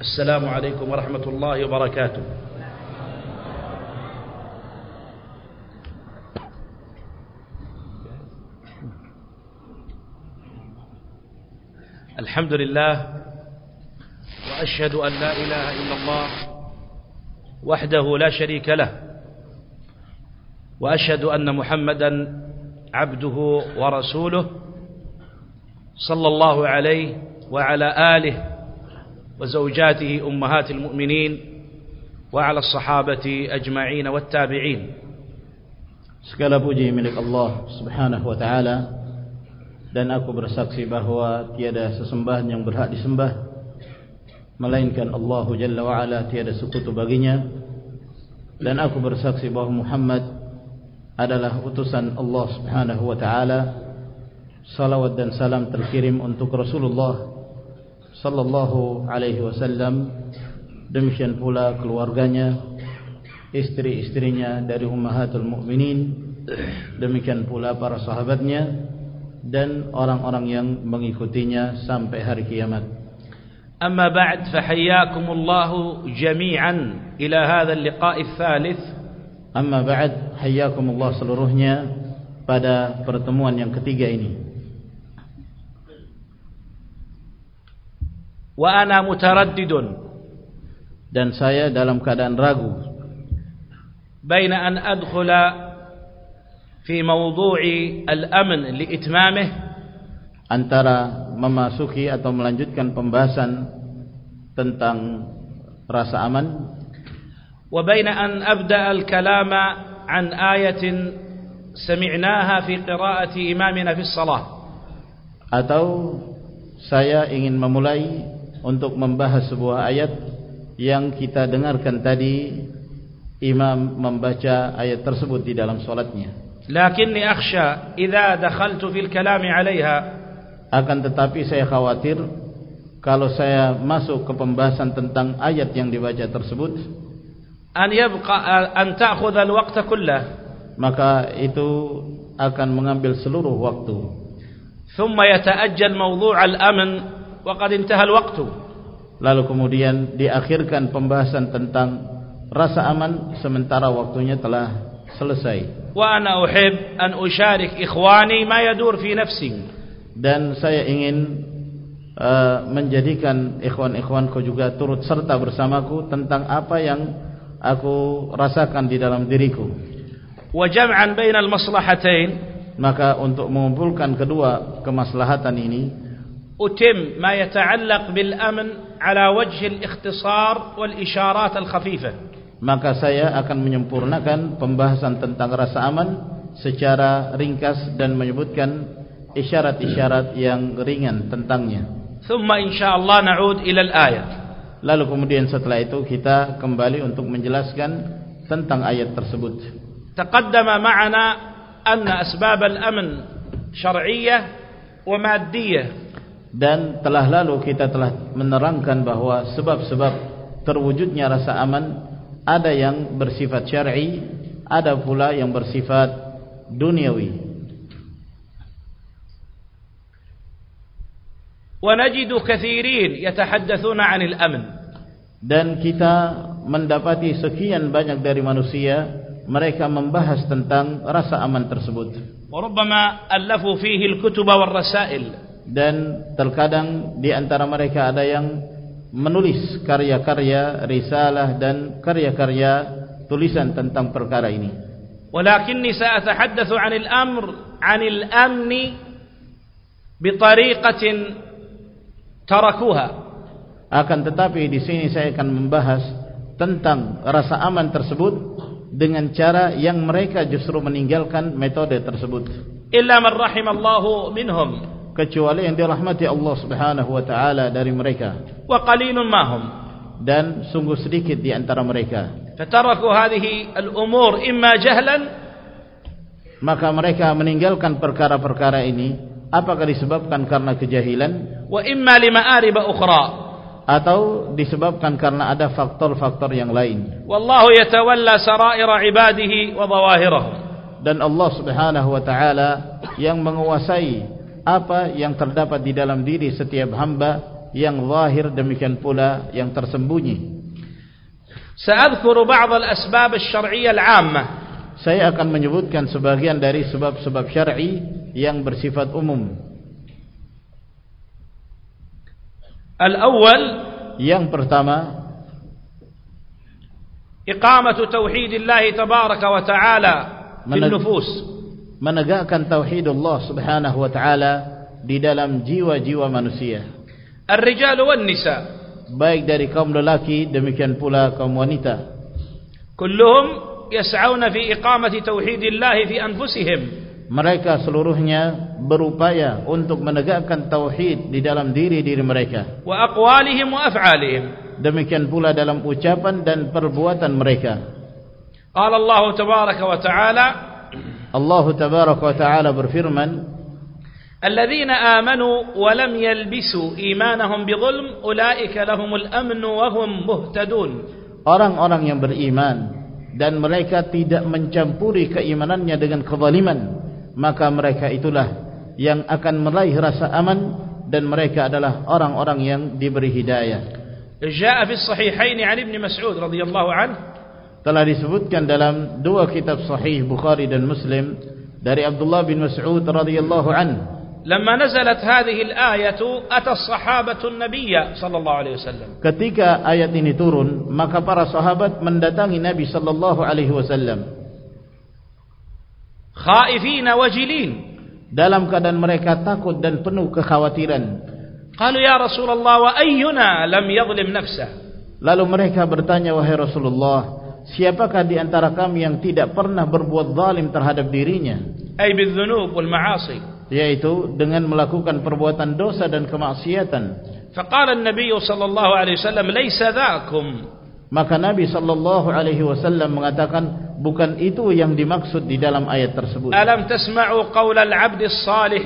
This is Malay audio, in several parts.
السلام عليكم ورحمة الله وبركاته. الحمد لله وأشهد أن لا إله إلا الله وحده لا شريك له وأشهد أن محمدا عبده ورسوله صلى الله عليه وعلى آله وزوجاته أمهات المؤمنين وعلى الصحابة أجمعين والتابعين Segala puji milik Allah subhanahu wa ta'ala Dan aku bersaksi bahawa tiada sesembahan yang berhak disembah Melainkan Allah Jalla wa'ala tiada sekutu baginya Dan aku bersaksi bahawa Muhammad adalah utusan Allah subhanahu wa ta'ala Salawat dan salam terkirim untuk Rasulullah Sallallahu alaihi wasallam. Demikian pula keluarganya istri-istrinya dari ummahatul mukminin demikian pula para sahabatnya dan orang-orang yang mengikutinya sampai hari kiamat. Amma ba'd fahayyakumullah jami'an ila hadha al-liqa' ats-tsalits amma ba'd hayyakumullah seluruhnya pada pertemuan yang ketiga ini wa ana mutaraddidun. Dan saya dalam keadaan ragu. Baina an adkhula fi mawdu'i al-amn li itmamih. Antara memasuki atau melanjutkan pembahasan tentang rasa aman. Wa baina an abda al-kalama an ayatin sami'naha fi qira'ati imamina fi shalah atau saya ingin memulai untuk membahas sebuah ayat yang kita dengarkan tadi imam membaca ayat tersebut di dalam solatnya. Lakinni akhsha idza dakhaltu fil kalam 'alayha akan tetapi saya khawatir kalau saya masuk ke pembahasan tentang ayat yang dibaca tersebut an yabqa an ta'khudha al-waqta kullah. maka itu akan mengambil seluruh waktu. Thumma yata'ajjal mawdu' al-amn wa qad intaha al-waqtu lalu kemudian diakhirkan pembahasan tentang rasa aman sementara waktunya telah selesai. Wa ana uhib an usharik ikhwani ma yadur fi nafsi. Dan saya ingin uh, menjadikan ikhwan-ikhwanku juga turut serta bersamaku tentang apa yang aku rasakan di dalam diriku. Wa jam'an baina al-maslahatain maka untuk mengumpulkan kedua kemaslahatan ini utim ma yata'allaq bil amn ala wajh al-ikhtisar wal isharat al-khafifah maka saya akan menyempurnakan pembahasan tentang rasa aman secara ringkas dan menyebutkan isyarat-isyarat yang ringan tentangnya. Thumma insyaallah na'ud ila al-ayat. Lalu kemudian setelah itu kita kembali untuk menjelaskan tentang ayat tersebut. Taqaddama ma'ana anna asbab al-amn syar'iyyah wa maddiyah. Dan telah lalu kita telah menerangkan bahawa sebab-sebab terwujudnya rasa aman ada yang bersifat syar'i ada pula yang bersifat duniawi. Najidu kathirin yatahaddathuna 'anil amn. Dan kita mendapati sekian banyak dari manusia mereka membahas tentang rasa aman tersebut. Alafu fihi al-kutub wal rasail dan terkadang di antara mereka ada yang menulis karya-karya risalah dan karya-karya tulisan tentang perkara ini. Walakinni sa'atahaddatsu 'anil amr 'anil amni bitariqatin tarakuha. Akan tetapi di sini saya akan membahas tentang rasa aman tersebut dengan cara yang mereka justru meninggalkan metode tersebut. Illa man rahimallahu minhum kecuali yang dirahmati Allah Subhanahu wa taala dari mereka. Wa qalilun mahum dan sungguh sedikit di antara mereka. Fataraku hadhihi al-umur imma jahlan maka mereka meninggalkan perkara-perkara ini apakah disebabkan karena kejahilan wa imma lima'arib ukhra atau disebabkan karena ada faktor-faktor yang lain. Wallahu yatawalla sarair ibadihi wa zawahirahum. Dan Allah Subhanahu wa taala yang menguasai apa yang terdapat di dalam diri setiap hamba yang zahir demikian pula yang tersembunyi. Sa'adhkuru ba'd al-asbab asy-syar'iyyah al-'ammah. Saya akan menyebutkan sebagian dari sebab-sebab syar'i yang bersifat umum. Al-awwal yang pertama iqamatu tauhidillah tabaraka wa ta'ala fil nufus menegakkan tauhid Allah Subhanahu wa taala di dalam jiwa-jiwa manusia. Ar-rijal wan nisa baik dari kaum lelaki demikian pula kaum wanita. Kulluhum yas'auna fi iqamati tauhidillah fi anfusihim. Mereka seluruhnya berupaya untuk menegakkan tauhid di dalam diri-diri mereka. Wa aqwalihim wa af'alihim demikian pula dalam ucapan dan perbuatan mereka. Qala Allah tabaraka wa ta'ala Allah tabaraka wa ta'ala berfirman Alladzina amanu wa lam yalbisu imanahum bidhulm ulaika lahumul amnu wa hum muhtadun Orang-orang yang beriman dan mereka tidak mencampuri keimanannya dengan kezaliman maka mereka itulah yang akan meraih rasa aman dan mereka adalah orang-orang yang diberi hidayah. جاء في الصحيحين عن ابن مسعود رضي الله عنه telah disebutkan dalam dua kitab sahih Bukhari dan Muslim dari Abdullah bin Mas'ud radhiyallahu anhu لما نزلت هذه الآية أتى الصحابة النبي صلى الله عليه وسلم ketika ayat ini turun maka para sahabat mendatangi Nabi sallallahu alaihi wasallam خائفين وجلين dalam keadaan mereka takut dan penuh kekhawatiran قالوا يا رسول الله وأينا لم يظلم نفسه Lalu mereka bertanya wahai Rasulullah siapakah di antara kami yang tidak pernah berbuat zalim terhadap dirinya? Ay bidzunub wal ma'asi. Yaitu dengan melakukan perbuatan dosa dan kemaksiatan. Faqala an-nabiy sallallahu alaihi wasallam laisa dzakum maka nabi sallallahu alaihi wasallam mengatakan bukan itu yang dimaksud di dalam ayat tersebut. Alam tasma'u qawla al-'abd as-salih?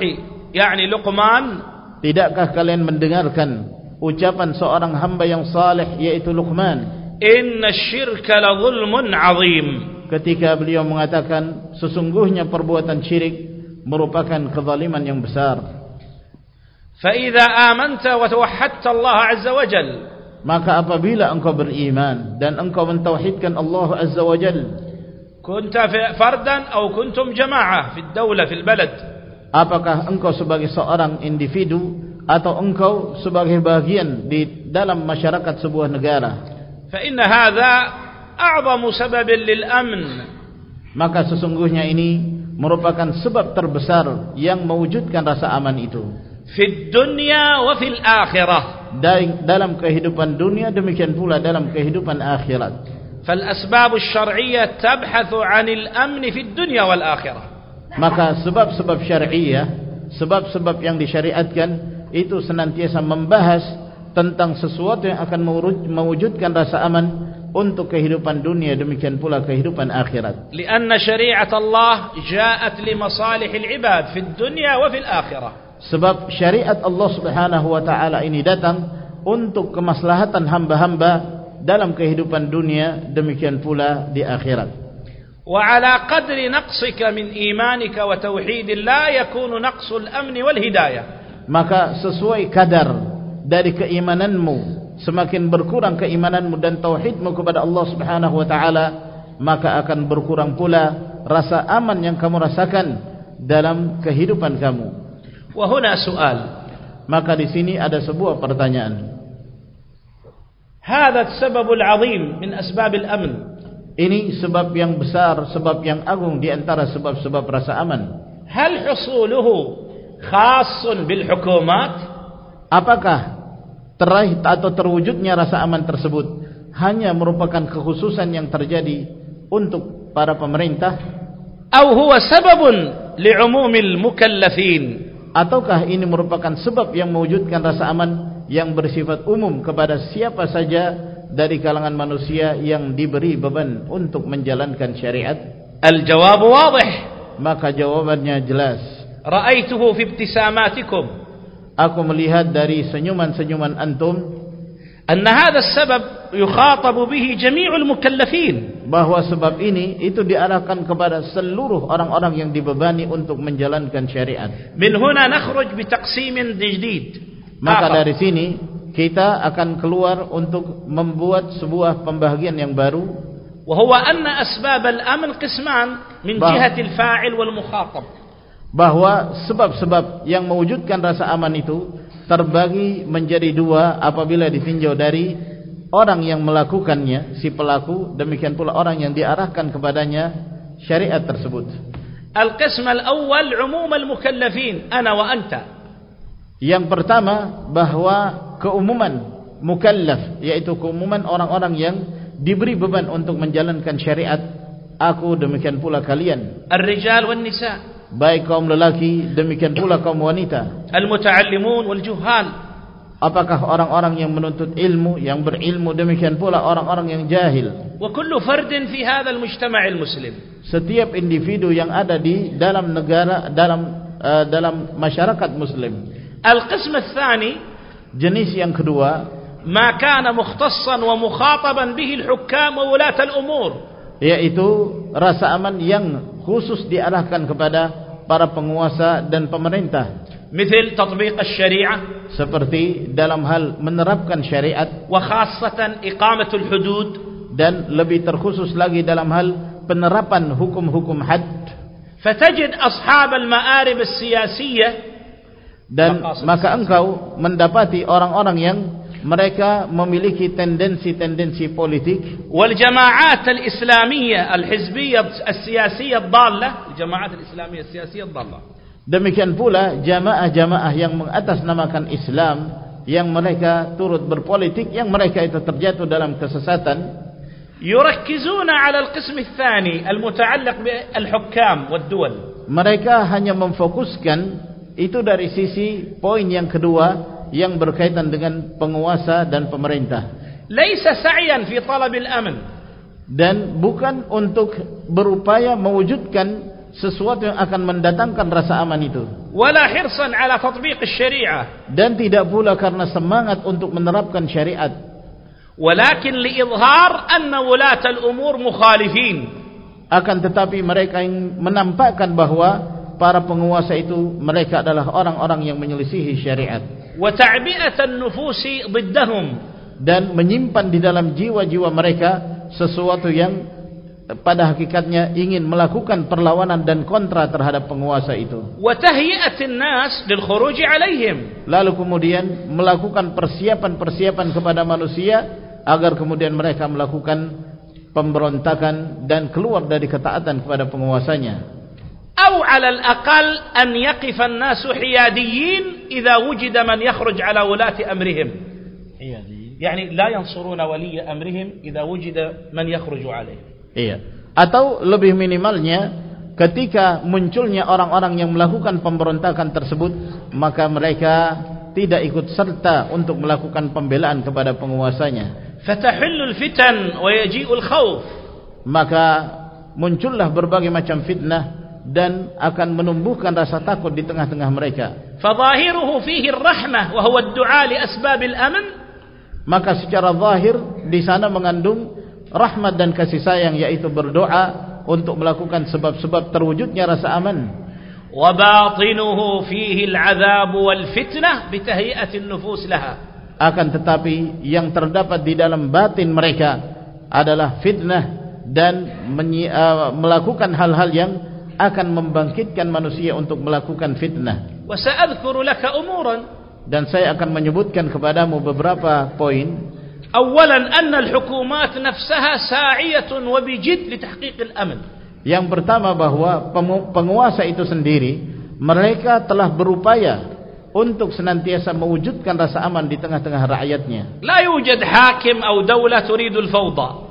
Yani luqman. Tidakkah kalian mendengarkan ucapan seorang hamba yang saleh yaitu luqman? Inna syirka la zulmun azim. Ketika beliau mengatakan sesungguhnya perbuatan syirik merupakan kezaliman yang besar. Fa idza amanta wa tawahhadta Allah azza wa jal maka apabila engkau beriman dan engkau mentauhidkan Allah azza wa jal kunta fardan atau kuntum jama'ah fi ad-dawlah fi al-balad apakah engkau sebagai seorang individu atau engkau sebagai bagian di dalam masyarakat sebuah negara hadha a'zamu sababin lil amn maka sesungguhnya ini merupakan sebab terbesar yang mewujudkan rasa aman itu. Dunya wa fil akhirah. Dalam kehidupan dunia demikian pula dalam kehidupan akhirat. Fal asbab asy-syar'iyyah tabhathu 'anil amn fi dunya wal akhirah. Maka sebab-sebab syariah sebab-sebab yang disyariatkan itu senantiasa membahas tentang sesuatu yang akan mewujudkan rasa aman untuk kehidupan dunia demikian pula kehidupan akhirat lianna syariat Allah ja'at li masalih al-ibad fi dunya wa fil akhirah sebab syariat Allah Subhanahu wa taala ini datang untuk kemaslahatan hamba-hamba dalam kehidupan dunia demikian pula di akhirat وعلى قدر نقصك من إيمانك وتوحيد الله يكون نقص الأمن والهداية maka sesuai kadar dari keimananmu semakin berkurang keimananmu dan tauhidmu kepada Allah Subhanahu wa taala maka akan berkurang pula rasa aman yang kamu rasakan dalam kehidupan kamu wa huna soal maka di sini ada sebuah pertanyaan hadha sababul azim min asbab al-amn ini sebab yang besar, sebab yang agung di antara sebab-sebab rasa aman. Hal husuluhu khasun bil hukumat? Apakah teraih atau terwujudnya rasa aman tersebut hanya merupakan kekhususan yang terjadi untuk para pemerintah? Atau huwa sababun li'umumil mukallafin? Ataukah ini merupakan sebab yang mewujudkan rasa aman yang bersifat umum kepada siapa saja dari kalangan manusia yang diberi beban untuk menjalankan syariat? Al-jawab wadih. Maka jawabannya jelas. Ra'aituhu fi ibtisamatikum Aku melihat dari senyuman-senyuman antum anna hadha as-sabab yukhatabu bihi jami'ul mukallafin. Bahwa sebab ini itu diarahkan kepada seluruh orang-orang yang dibebani untuk menjalankan syariat. Min huna nakhruj bi taqsimin jadid. Maka dari sini kita akan keluar untuk membuat sebuah pembahagian yang baru وهو أن أسباب الأمن قسمان من جهة الفاعل والمخاطب bahwa sebab-sebab yang mewujudkan rasa aman itu terbagi menjadi dua apabila ditinjau dari orang yang melakukannya si pelaku demikian pula orang yang diarahkan kepadanya syariat tersebut. Al-qism al-awwal 'umum al-mukallafin ana wa anta. Yang pertama bahwa keumuman mukallaf yaitu keumuman orang-orang yang diberi beban untuk menjalankan syariat aku demikian pula kalian. Ar-rijal wan nisa' baik kaum lelaki demikian pula kaum wanita. Al-muta'allimun wal-juhal. Apakah orang-orang yang menuntut ilmu yang berilmu demikian pula orang-orang yang jahil? Wa kullu fardin fi hadha al-mujtama' al-muslim. Setiap individu yang ada di dalam negara dalam uh, dalam masyarakat muslim. Al-qism ats-tsani jenis yang kedua ma kana mukhtassan wa mukhataban bihi al-hukam wa wulat al-umur. yaitu rasa aman yang khusus diarahkan kepada para penguasa dan pemerintah مثل تطبيق الشريعة seperti dalam hal menerapkan syariat وخاصة إقامة الحدود dan lebih terkhusus lagi dalam hal penerapan hukum-hukum had فتجد أصحاب المآرب السياسية dan maka engkau mendapati orang-orang yang mereka memiliki tendensi-tendensi politik wal jamaat al-islamiyah al-hizbiyah al-siyasiyah dhalla jamaat al-islamiyah al-siyasiyah dhalla demikian pula jamaah-jamaah yang mengatasnamakan Islam yang mereka turut berpolitik yang mereka itu terjatuh dalam kesesatan يركزون على القسم الثاني المتعلق بالحكام والدول mereka hanya memfokuskan itu dari sisi poin yang kedua yang berkaitan dengan penguasa dan pemerintah. Laisa sa'yan fi talab al-amn. Dan bukan untuk berupaya mewujudkan sesuatu yang akan mendatangkan rasa aman itu. Wala hirsan ala tatbiq asy-syari'ah. Dan tidak pula karena semangat untuk menerapkan syariat. Walakin li'idhar anna wulat al-umur mukhalifin. Akan tetapi mereka yang menampakkan bahawa para penguasa itu mereka adalah orang-orang yang menyelisihi syariat. Wa ta'bi'atan nufusi biddahum. Dan menyimpan di dalam jiwa-jiwa mereka sesuatu yang eh, pada hakikatnya ingin melakukan perlawanan dan kontra terhadap penguasa itu. Wa tahyi'atin nas lil khuruj 'alaihim. Lalu kemudian melakukan persiapan-persiapan kepada manusia agar kemudian mereka melakukan pemberontakan dan keluar dari ketaatan kepada penguasanya. أو على الأقل أن يقف الناس حياديين إذا وجد من يخرج على ولاة أمرهم يعني لا ينصرون ولي أمرهم إذا وجد من يخرج عليه iya atau lebih minimalnya ketika munculnya orang-orang yang melakukan pemberontakan tersebut maka mereka tidak ikut serta untuk melakukan pembelaan kepada penguasanya fatahillu alfitan wa yaji'u alkhawf maka muncullah berbagai macam fitnah dan akan menumbuhkan rasa takut di tengah-tengah mereka. Fadhahiruhu fihi ar-rahmah wa huwa ad-du'a li asbab al-amn. Maka secara zahir di sana mengandung rahmat dan kasih sayang yaitu berdoa untuk melakukan sebab-sebab terwujudnya rasa aman. Wa batinuhu fihi al-'adzab wal fitnah bi tahyi'ati an-nufus laha. Akan tetapi yang terdapat di dalam batin mereka adalah fitnah dan uh, melakukan hal-hal yang akan membangkitkan manusia untuk melakukan fitnah. Wa sa'adhkuru laka umuran dan saya akan menyebutkan kepadamu beberapa poin. Awalan anna al-hukumat nafsaha sa'iyatun wa bijid li tahqiq al-amn. Yang pertama bahwa penguasa itu sendiri mereka telah berupaya untuk senantiasa mewujudkan rasa aman di tengah-tengah rakyatnya. La yujad hakim atau dawlah turidu al-fawda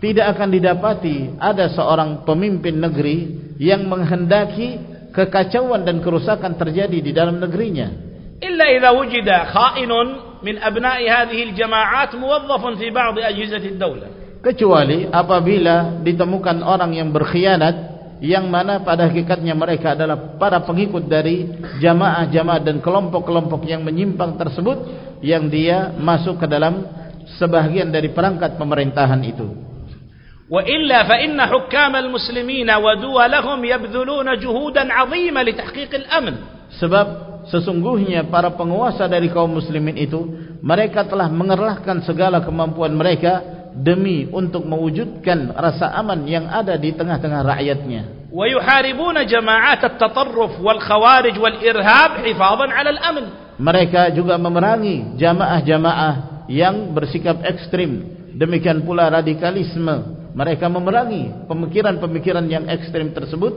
tidak akan didapati ada seorang pemimpin negeri yang menghendaki kekacauan dan kerusakan terjadi di dalam negerinya. Illa idza wujida kha'inun min abna'i hadhihi al-jama'at muwazzafun fi ba'd ajhizati ad-dawlah kecuali apabila ditemukan orang yang berkhianat yang mana pada hakikatnya mereka adalah para pengikut dari jamaah-jamaah dan kelompok-kelompok yang menyimpang tersebut yang dia masuk ke dalam sebahagian dari perangkat pemerintahan itu وإلا فإن حكام المسلمين ودولهم يبذلون جهودا عظيمة لتحقيق الأمن sebab sesungguhnya para penguasa dari kaum muslimin itu mereka telah mengerahkan segala kemampuan mereka demi untuk mewujudkan rasa aman yang ada di tengah-tengah rakyatnya ويحاربون جماعات التطرف والخوارج والإرهاب حفاظا على الأمن mereka juga memerangi jamaah-jamaah yang bersikap ekstrim demikian pula radikalisme mereka memerangi pemikiran-pemikiran yang ekstrim tersebut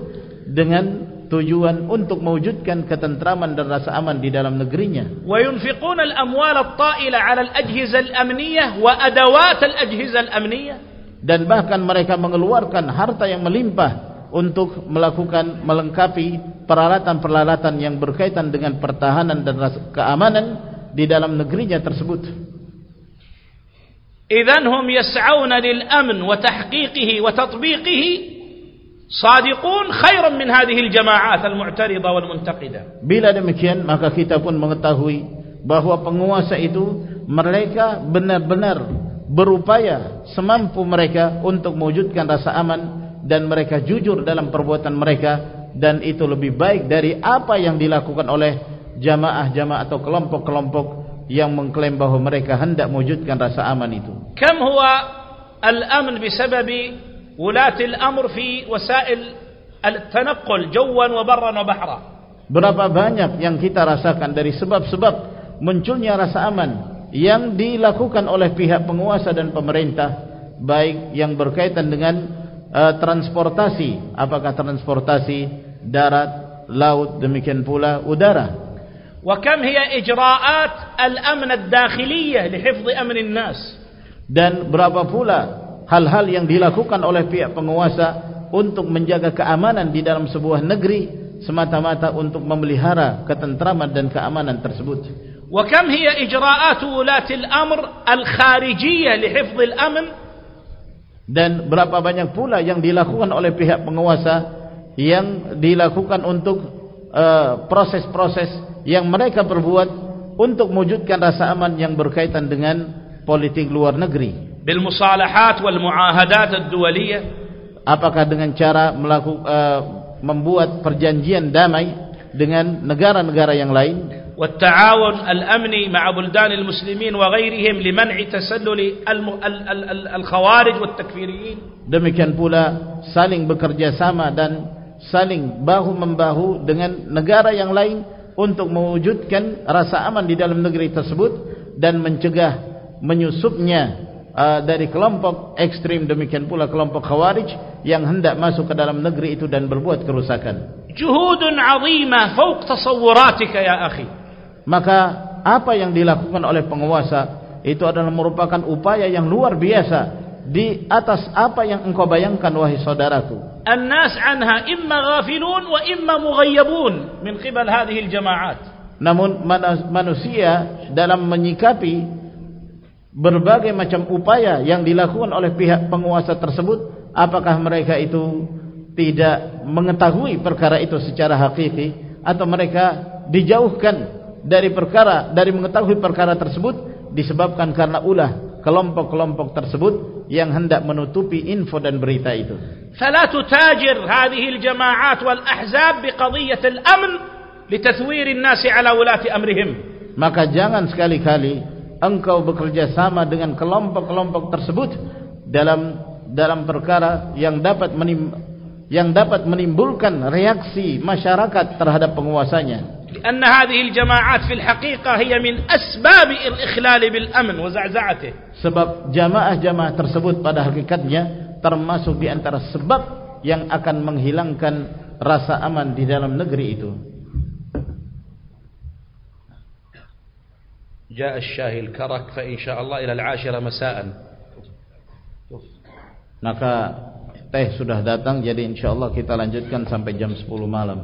dengan tujuan untuk mewujudkan ketentraman dan rasa aman di dalam negerinya. Wa yunfiqun al-amwal at-ta'ila 'ala al-ajhiza al-amniyah wa adawat al-ajhiza al-amniyah. Dan bahkan mereka mengeluarkan harta yang melimpah untuk melakukan melengkapi peralatan-peralatan yang berkaitan dengan pertahanan dan keamanan di dalam negerinya tersebut. Idzan hum yas'auna lil-amn wa tahqiqihi wa tatbiqihi صادقون خيرا من هذه الجماعات المعترضة والمنتقدة bila demikian maka kita pun mengetahui bahawa penguasa itu mereka benar-benar berupaya semampu mereka untuk mewujudkan rasa aman dan mereka jujur dalam perbuatan mereka dan itu lebih baik dari apa yang dilakukan oleh jamaah-jamaah atau kelompok-kelompok yang mengklaim bahawa mereka hendak mewujudkan rasa aman itu kam huwa al-amn bisababi ولاة الأمر في وسائل التنقل جوا وبرا وبحرا berapa banyak yang kita rasakan dari sebab-sebab munculnya rasa aman yang dilakukan oleh pihak penguasa dan pemerintah baik yang berkaitan dengan uh, transportasi apakah transportasi darat laut demikian pula udara وكم هي إجراءات الأمن الداخلية لحفظ أمن الناس Dan berapa pula hal-hal yang dilakukan oleh pihak penguasa untuk menjaga keamanan di dalam sebuah negeri semata-mata untuk memelihara ketentraman dan keamanan tersebut. Wa kam hiya ijra'at ulati al-amr al-kharijiyah li hifdh al-amn? Dan berapa banyak pula yang dilakukan oleh pihak penguasa yang dilakukan untuk uh, proses-proses uh, yang mereka perbuat untuk mewujudkan rasa aman yang berkaitan dengan politik luar negeri. بالمصالحات والمعاهدات الدولية apakah dengan cara melakukan uh, membuat perjanjian damai dengan negara-negara yang lain والتعاون الأمني مع بلدان المسلمين وغيرهم لمنع تسلل الخوارج والتكفيريين demikian pula saling bekerja sama dan saling bahu membahu dengan negara yang lain untuk mewujudkan rasa aman di dalam negeri tersebut dan mencegah menyusupnya uh, dari kelompok ekstrim demikian pula kelompok khawarij yang hendak masuk ke dalam negeri itu dan berbuat kerusakan. Juhudun azimah fawq tasawwuratika ya akhi. Maka apa yang dilakukan oleh penguasa itu adalah merupakan upaya yang luar biasa di atas apa yang engkau bayangkan wahai saudaraku. An-nas anha imma ghafilun wa imma mughayyabun min qibal hadhihi al-jama'at. Namun manusia dalam menyikapi berbagai macam upaya yang dilakukan oleh pihak penguasa tersebut apakah mereka itu tidak mengetahui perkara itu secara hakiki atau mereka dijauhkan dari perkara dari mengetahui perkara tersebut disebabkan karena ulah kelompok-kelompok tersebut yang hendak menutupi info dan berita itu? Tutajir hadhihi al-jama'at wal ahzab biqadhiyyah al-amn litathwir an-nas ala ulati amrihim. Maka jangan sekali-kali engkau bekerja sama dengan kelompok-kelompok tersebut dalam dalam perkara yang dapat menim, yang dapat menimbulkan reaksi masyarakat terhadap penguasanya. Al-jama'at fil haqiqah hiya min asbab al-ikhlal bil amn wa za'za'atihi. Sebab jamaah-jamaah tersebut pada hakikatnya termasuk di antara sebab yang akan menghilangkan rasa aman di dalam negeri itu. جاء الشاهي الكرك فإن شاء الله إلى العاشرة مساء maka teh sudah datang jadi insyaallah kita lanjutkan sampai jam 10 malam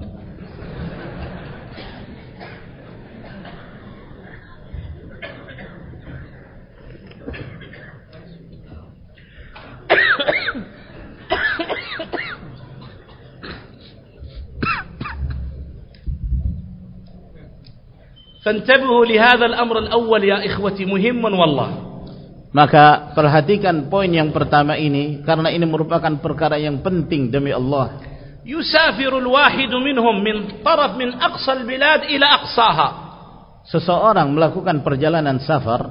فانتبهوا لهذا الأمر الأول يا إخوتي مهم والله maka perhatikan poin yang pertama ini karena ini merupakan perkara yang penting demi Allah يسافر الواحد منهم من طرف من أقصى البلاد إلى أقصاها seseorang melakukan perjalanan safar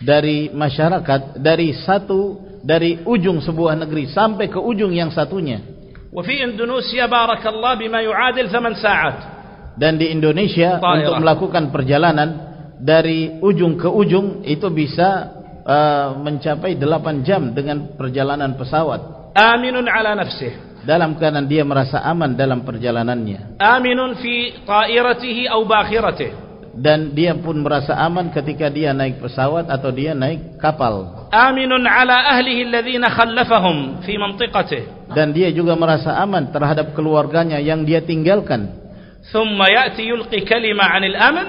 dari masyarakat dari satu dari ujung sebuah negeri sampai ke ujung yang satunya وفي إندونيسيا بارك الله بما يعادل ثمان ساعات dan di Indonesia Tairah. untuk lah. melakukan perjalanan dari ujung ke ujung itu bisa uh, mencapai 8 jam dengan perjalanan pesawat. Aminun ala nafsih. Dalam keadaan dia merasa aman dalam perjalanannya. Aminun fi tairatihi au bakhiratihi. Dan dia pun merasa aman ketika dia naik pesawat atau dia naik kapal. Aminun ala ahlihi alladhina khallafahum fi mantiqatihi. Dan dia juga merasa aman terhadap keluarganya yang dia tinggalkan thumma ya'ti yulqi kalima 'anil aman.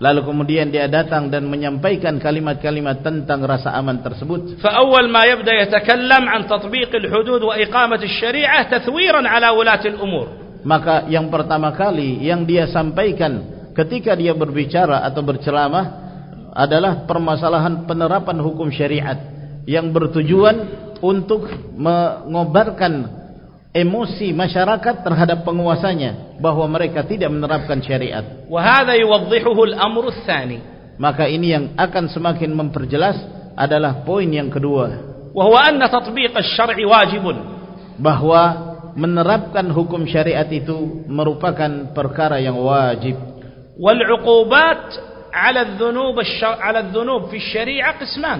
Lalu kemudian dia datang dan menyampaikan kalimat-kalimat tentang rasa aman tersebut. Fa awwal ma yabda yatakallam 'an tatbiq al hudud wa iqamat al syari'ah tathwiran 'ala wulat al umur. Maka yang pertama kali yang dia sampaikan ketika dia berbicara atau berceramah adalah permasalahan penerapan hukum syariat yang bertujuan untuk mengobarkan emosi masyarakat terhadap penguasanya bahwa mereka tidak menerapkan syariat وهذا يوضحه الأمر الثاني maka ini yang akan semakin memperjelas adalah poin yang kedua وهو أن تطبيق الشرع واجب bahwa menerapkan hukum syariat itu merupakan perkara yang wajib والعقوبات على الذنوب الشر... على الذنوب في الشريعة قسمان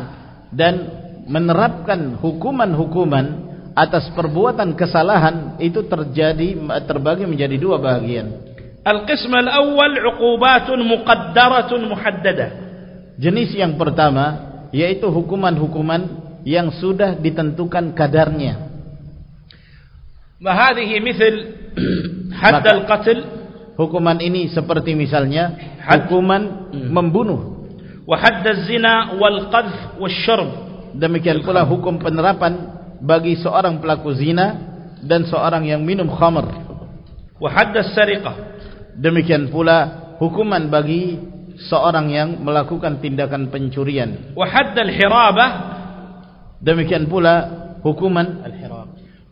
dan menerapkan hukuman-hukuman atas perbuatan kesalahan itu terjadi terbagi menjadi dua bagian. Al-qism al-awwal 'uqubatun muqaddaratun muhaddadah. Jenis yang pertama yaitu hukuman-hukuman yang sudah ditentukan kadarnya. Mahadhihi misal mithl hadd al-qatl. Hukuman ini seperti misalnya hukuman hmm. membunuh. Wa hadd az-zina wal qadh wasy-syurb. Demikian pula hukum penerapan bagi seorang pelaku zina dan seorang yang minum khamr. Wa haddas demikian pula hukuman bagi seorang yang melakukan tindakan pencurian. Wa haddal hirabah. Demikian pula hukuman al hirab.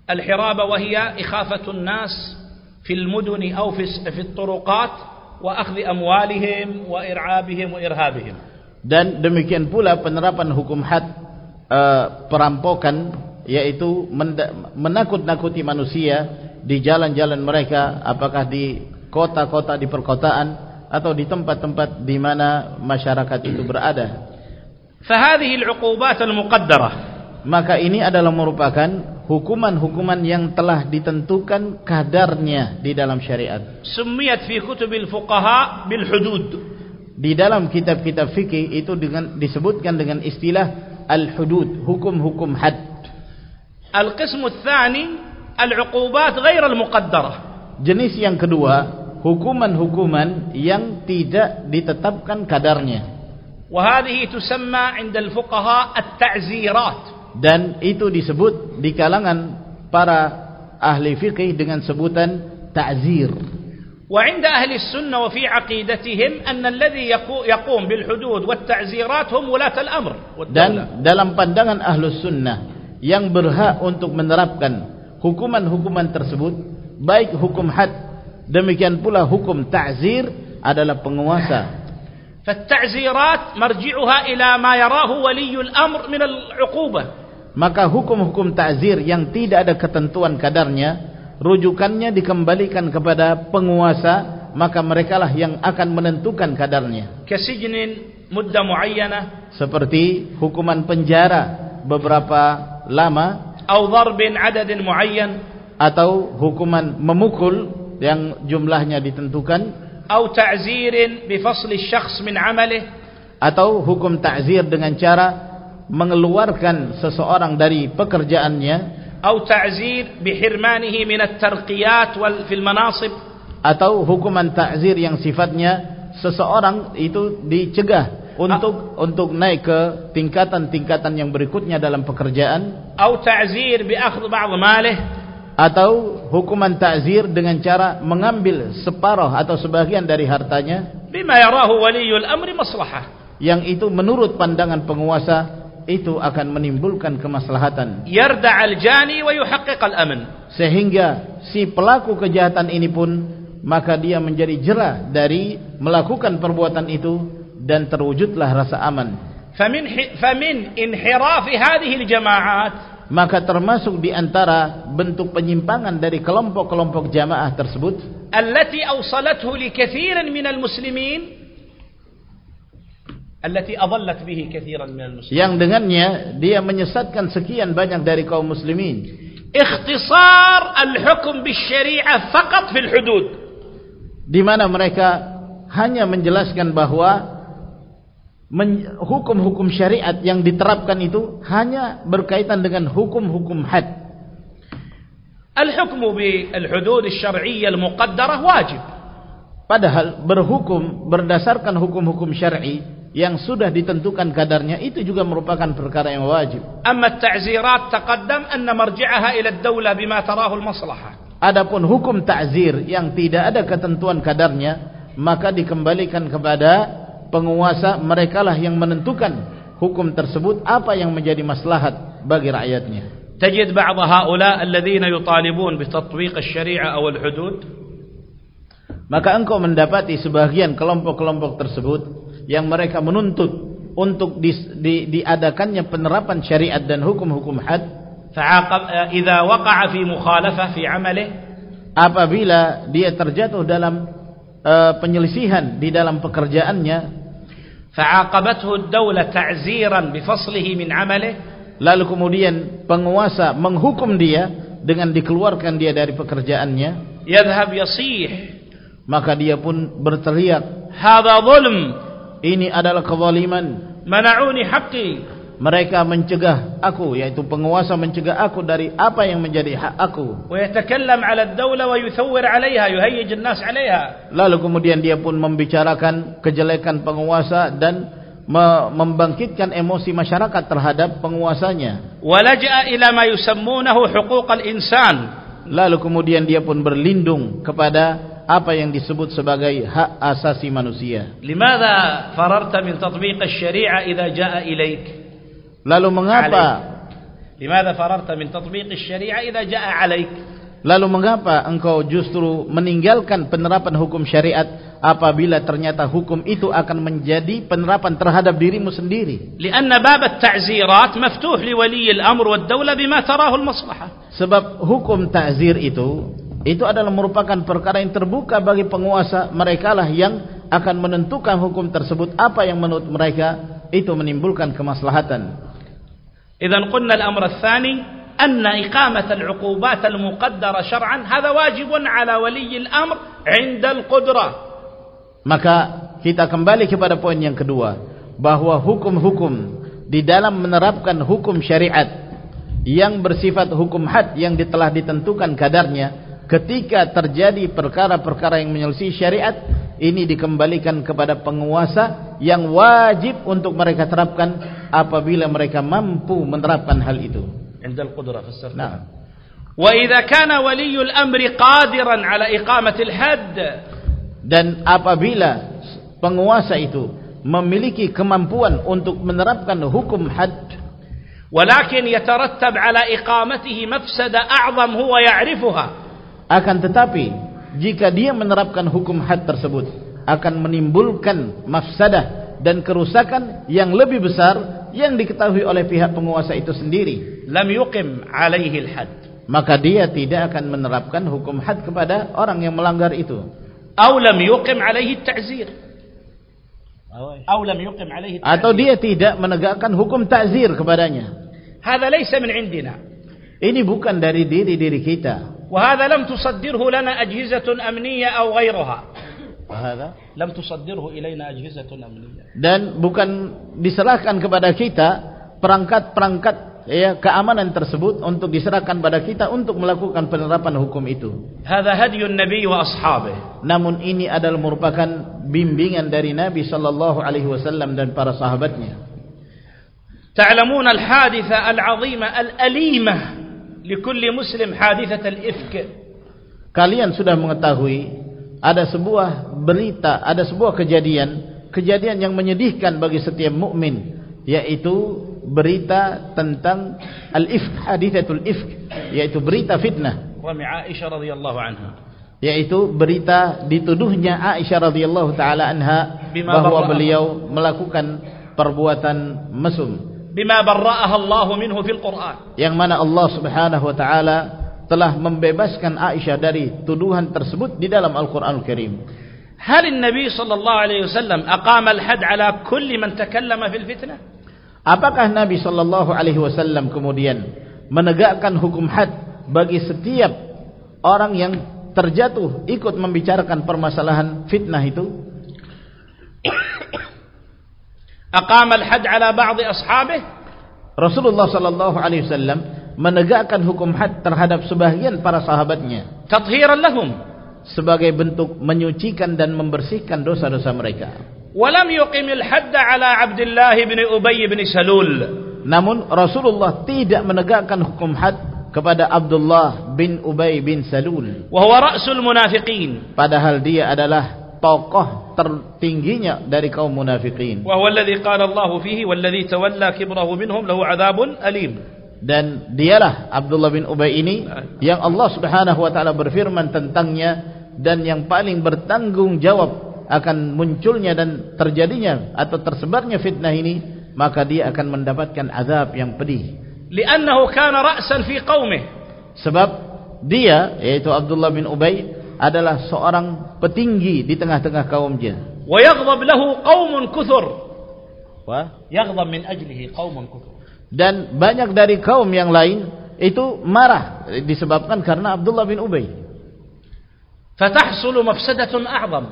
Al hirabah wa hiya ikhafatun nas fil muduni aw fi fi turuqat wa akhdh amwalihim wa ir'abihim wa irhabihim. Dan demikian pula penerapan hukum had uh, perampokan yaitu menda- menakut-nakuti manusia di jalan-jalan mereka apakah di kota-kota di perkotaan atau di tempat-tempat di mana masyarakat itu berada فهذه العقوبات المقدرة maka ini adalah merupakan hukuman-hukuman yang telah ditentukan kadarnya di dalam syariat سميت في كتب الفقهاء بالحدود di dalam kitab-kitab fikih itu dengan disebutkan dengan istilah al-hudud hukum-hukum had القسم الثاني العقوبات غير المقدرة jenis yang kedua hukuman-hukuman yang tidak ditetapkan kadarnya وهذه تسمى عند الفقهاء التعزيرات dan itu disebut di kalangan para ahli fikih dengan sebutan ta'zir وعند أهل السنة وفي عقيدتهم أن الذي يقو- يقوم بالحدود والتعزيرات هم ولاة الأمر والدولة dan dalam pandangan ahlus sunnah yang berhak untuk menerapkan hukuman-hukuman tersebut baik hukum had demikian pula hukum ta'zir adalah penguasa فالتعزيرات مرجعها إلى ما يراه ولي الأمر من العقوبة maka hukum-hukum ta'zir yang tidak ada ketentuan kadarnya rujukannya dikembalikan kepada penguasa maka merekalah yang akan menentukan kadarnya كسجن مدة معينة seperti hukuman penjara beberapa lama atau darbin adadin muayyan. atau hukuman memukul yang jumlahnya ditentukan atau ta'zirin bi fasli syakhs min amalihi atau hukum ta'zir dengan cara mengeluarkan seseorang dari pekerjaannya atau ta'zir bi hirmanihi min at-tarqiyat wal fil manasib. atau hukuman ta'zir yang sifatnya seseorang itu dicegah untuk ah. untuk naik ke tingkatan-tingkatan yang berikutnya dalam pekerjaan. Atau ta'zir bi akhd ba'd malih. Atau hukuman ta'zir dengan cara mengambil separuh atau sebagian dari hartanya. Bima yarahu waliyul amri maslahah. Yang itu menurut pandangan penguasa itu akan menimbulkan kemaslahatan. Yarda'al jani wa yuhaqqiqal amn sehingga si pelaku kejahatan ini pun maka dia menjadi jera dari melakukan perbuatan itu dan terwujudlah rasa aman. Famin فمن انحراف هذه الجماعات maka termasuk di antara bentuk penyimpangan dari kelompok-kelompok jamaah tersebut allati awsalathu likathiran minal muslimin. Allati adallat bihi kathiran minal muslimin. yang dengannya dia menyesatkan sekian banyak dari kaum muslimin. Ikhtisar alhukm bisyari'ah faqat fil hudud. Di mana mereka hanya menjelaskan bahawa hukum-hukum syariat yang diterapkan itu hanya berkaitan dengan hukum-hukum had. Al-hukmu bi al-hudud syar'iyyah al-muqaddarah wajib. Padahal berhukum berdasarkan hukum-hukum syar'i yang sudah ditentukan kadarnya itu juga merupakan perkara yang wajib. Amma at-ta'zirat taqaddam anna marji'aha ila ad-daulah bima tarahu al-maslahah. Adapun hukum ta'zir yang tidak ada ketentuan kadarnya maka dikembalikan kepada penguasa merekalah yang menentukan hukum tersebut apa yang menjadi maslahat bagi rakyatnya. تجد بعض هؤلاء الذين يطالبون بتطبيق الشريعة أو الحدود maka engkau mendapati sebagian kelompok-kelompok tersebut yang mereka menuntut untuk di, di, diadakannya penerapan syariat dan hukum-hukum had fa'aqab idza waqa'a fi mukhalafah fi 'amalihi apabila dia terjatuh dalam uh, penyelisihan di dalam pekerjaannya fa'aqabathu ad-dawla ta'ziran bi faslihi min 'amalihi lalu kemudian penguasa menghukum dia dengan dikeluarkan dia dari pekerjaannya. yadhhab yasih maka dia pun berteriak hadha zulm ini adalah kezaliman. mana'uni haqqi mereka mencegah aku yaitu penguasa mencegah aku dari apa yang menjadi hak aku wa yatakallam 'ala ad-dawla wa yuthawwir 'alayha yuhayyij an-nas 'alayha lalu kemudian dia pun membicarakan kejelekan penguasa dan membangkitkan emosi masyarakat terhadap penguasanya wa laja'a ila ma yusammunahu huquq al-insan lalu kemudian dia pun berlindung kepada apa yang disebut sebagai hak asasi manusia. Limadha fararta min tatbiq asy-syari'ah idza jaa ilaik? Lalu mengapa? Limadha fararta min tatbiq asy-syari'ah idza jaa alaik? Lalu mengapa engkau justru meninggalkan penerapan hukum syariat apabila ternyata hukum itu akan menjadi penerapan terhadap dirimu sendiri? Lianna bab at-ta'zirat maftuh li wali al-amr wad-dawla bima tarahu al-maslahah. Sebab hukum ta'zir itu itu adalah merupakan perkara yang terbuka bagi penguasa mereka lah yang akan menentukan hukum tersebut apa yang menurut mereka itu menimbulkan kemaslahatan. Idzan qulna al-amr ats-tsani anna iqamat al-'uqubat al-muqaddara syar'an hadha wajibun 'ala wali al-amr 'inda al-qudrah. Maka kita kembali kepada poin yang kedua bahwa hukum-hukum di dalam menerapkan hukum syariat yang bersifat hukum had yang telah ditentukan kadarnya ketika terjadi perkara-perkara yang menyelisih syariat ini dikembalikan kepada penguasa yang wajib untuk mereka terapkan apabila mereka mampu menerapkan hal itu. Indal qudrah fassarna wa idza kana waliyul amri qadiran ala iqamatil hadd dan apabila penguasa itu memiliki kemampuan untuk menerapkan hukum hadd walakin yatarattab ala iqamatihi mafsada a'zam huwa ya'rifuha. akan tetapi jika dia menerapkan hukum had tersebut akan menimbulkan mafsadah dan kerusakan yang lebih besar yang diketahui oleh pihak penguasa itu sendiri. Lam yuqim alaihi alhad. Maka dia tidak akan menerapkan hukum had kepada orang yang melanggar itu. Atau lam yuqim alaihi ta'zir. Atau lam yuqim alaihi atau dia tidak menegakkan hukum ta'zir kepadanya. Hadha laysa min indina. Ini bukan dari diri-diri kita وهذا لم تصدره لنا أجهزة أمنية أو غيرها وهذا لم تصدره إلينا أجهزة أمنية dan bukan diserahkan kepada kita perangkat-perangkat ya keamanan tersebut untuk diserahkan pada kita untuk melakukan penerapan hukum itu. هذا هدي النبي وأصحابه. Namun ini adalah merupakan bimbingan dari Nabi sallallahu alaihi wasallam dan para sahabatnya. تعلمون الحادثة العظيمة الأليمة likulli muslim hadithatal ifk. Kalian sudah mengetahui ada sebuah berita ada sebuah kejadian kejadian yang menyedihkan bagi setiap mukmin yaitu berita tentang al ifk hadithatul ifk yaitu berita fitnah. Wa mi'aisyah radhiyallahu anha. Yaitu berita dituduhnya Aisyah radhiyallahu taala anha bahwa beliau melakukan perbuatan mesum bima barra'aha Allah minhu fil Qur'an. Yang mana Allah Subhanahu wa taala telah membebaskan Aisyah dari tuduhan tersebut di dalam Al-Qur'anul Karim. Hal Nabi sallallahu alaihi wasallam aqama al-had 'ala kulli man takallama fil fitnah? Apakah Nabi sallallahu alaihi wasallam kemudian menegakkan hukum had bagi setiap orang yang terjatuh ikut membicarakan permasalahan fitnah itu? Aqama al-had ala ba'd ashabihi Rasulullah sallallahu alaihi wasallam menegakkan hukum had terhadap sebahagian para sahabatnya. Tathiran lahum. Sebagai bentuk menyucikan dan membersihkan dosa-dosa mereka. Walam yuqim al-hadd ala Abdullah bin Ubay bin Salul. Namun Rasulullah tidak menegakkan hukum had kepada Abdullah bin Ubay bin Salul. Wa huwa ra'sul munafiqin. Padahal dia adalah tokoh tertingginya dari kaum munafikin. Wahwaladhi qala Allahu fihi waladhi tawalla kibrahu minhum lahu adzabun alim. Dan dialah Abdullah bin Ubay ini yang Allah subhanahu wa taala berfirman tentangnya dan yang paling bertanggung jawab akan munculnya dan terjadinya atau tersebarnya fitnah ini maka dia akan mendapatkan azab yang pedih. Li'annahu kana ra'san fi kaumnya. Sebab dia yaitu Abdullah bin Ubay adalah seorang petinggi di tengah-tengah kaumnya. Wa yaghdab lahu qaumun kuthur. Wa yaghdab min ajlihi qaumun kuthur. Dan banyak dari kaum yang lain itu marah disebabkan karena Abdullah bin Ubay. Fatahsulu mafsadatun a'zam.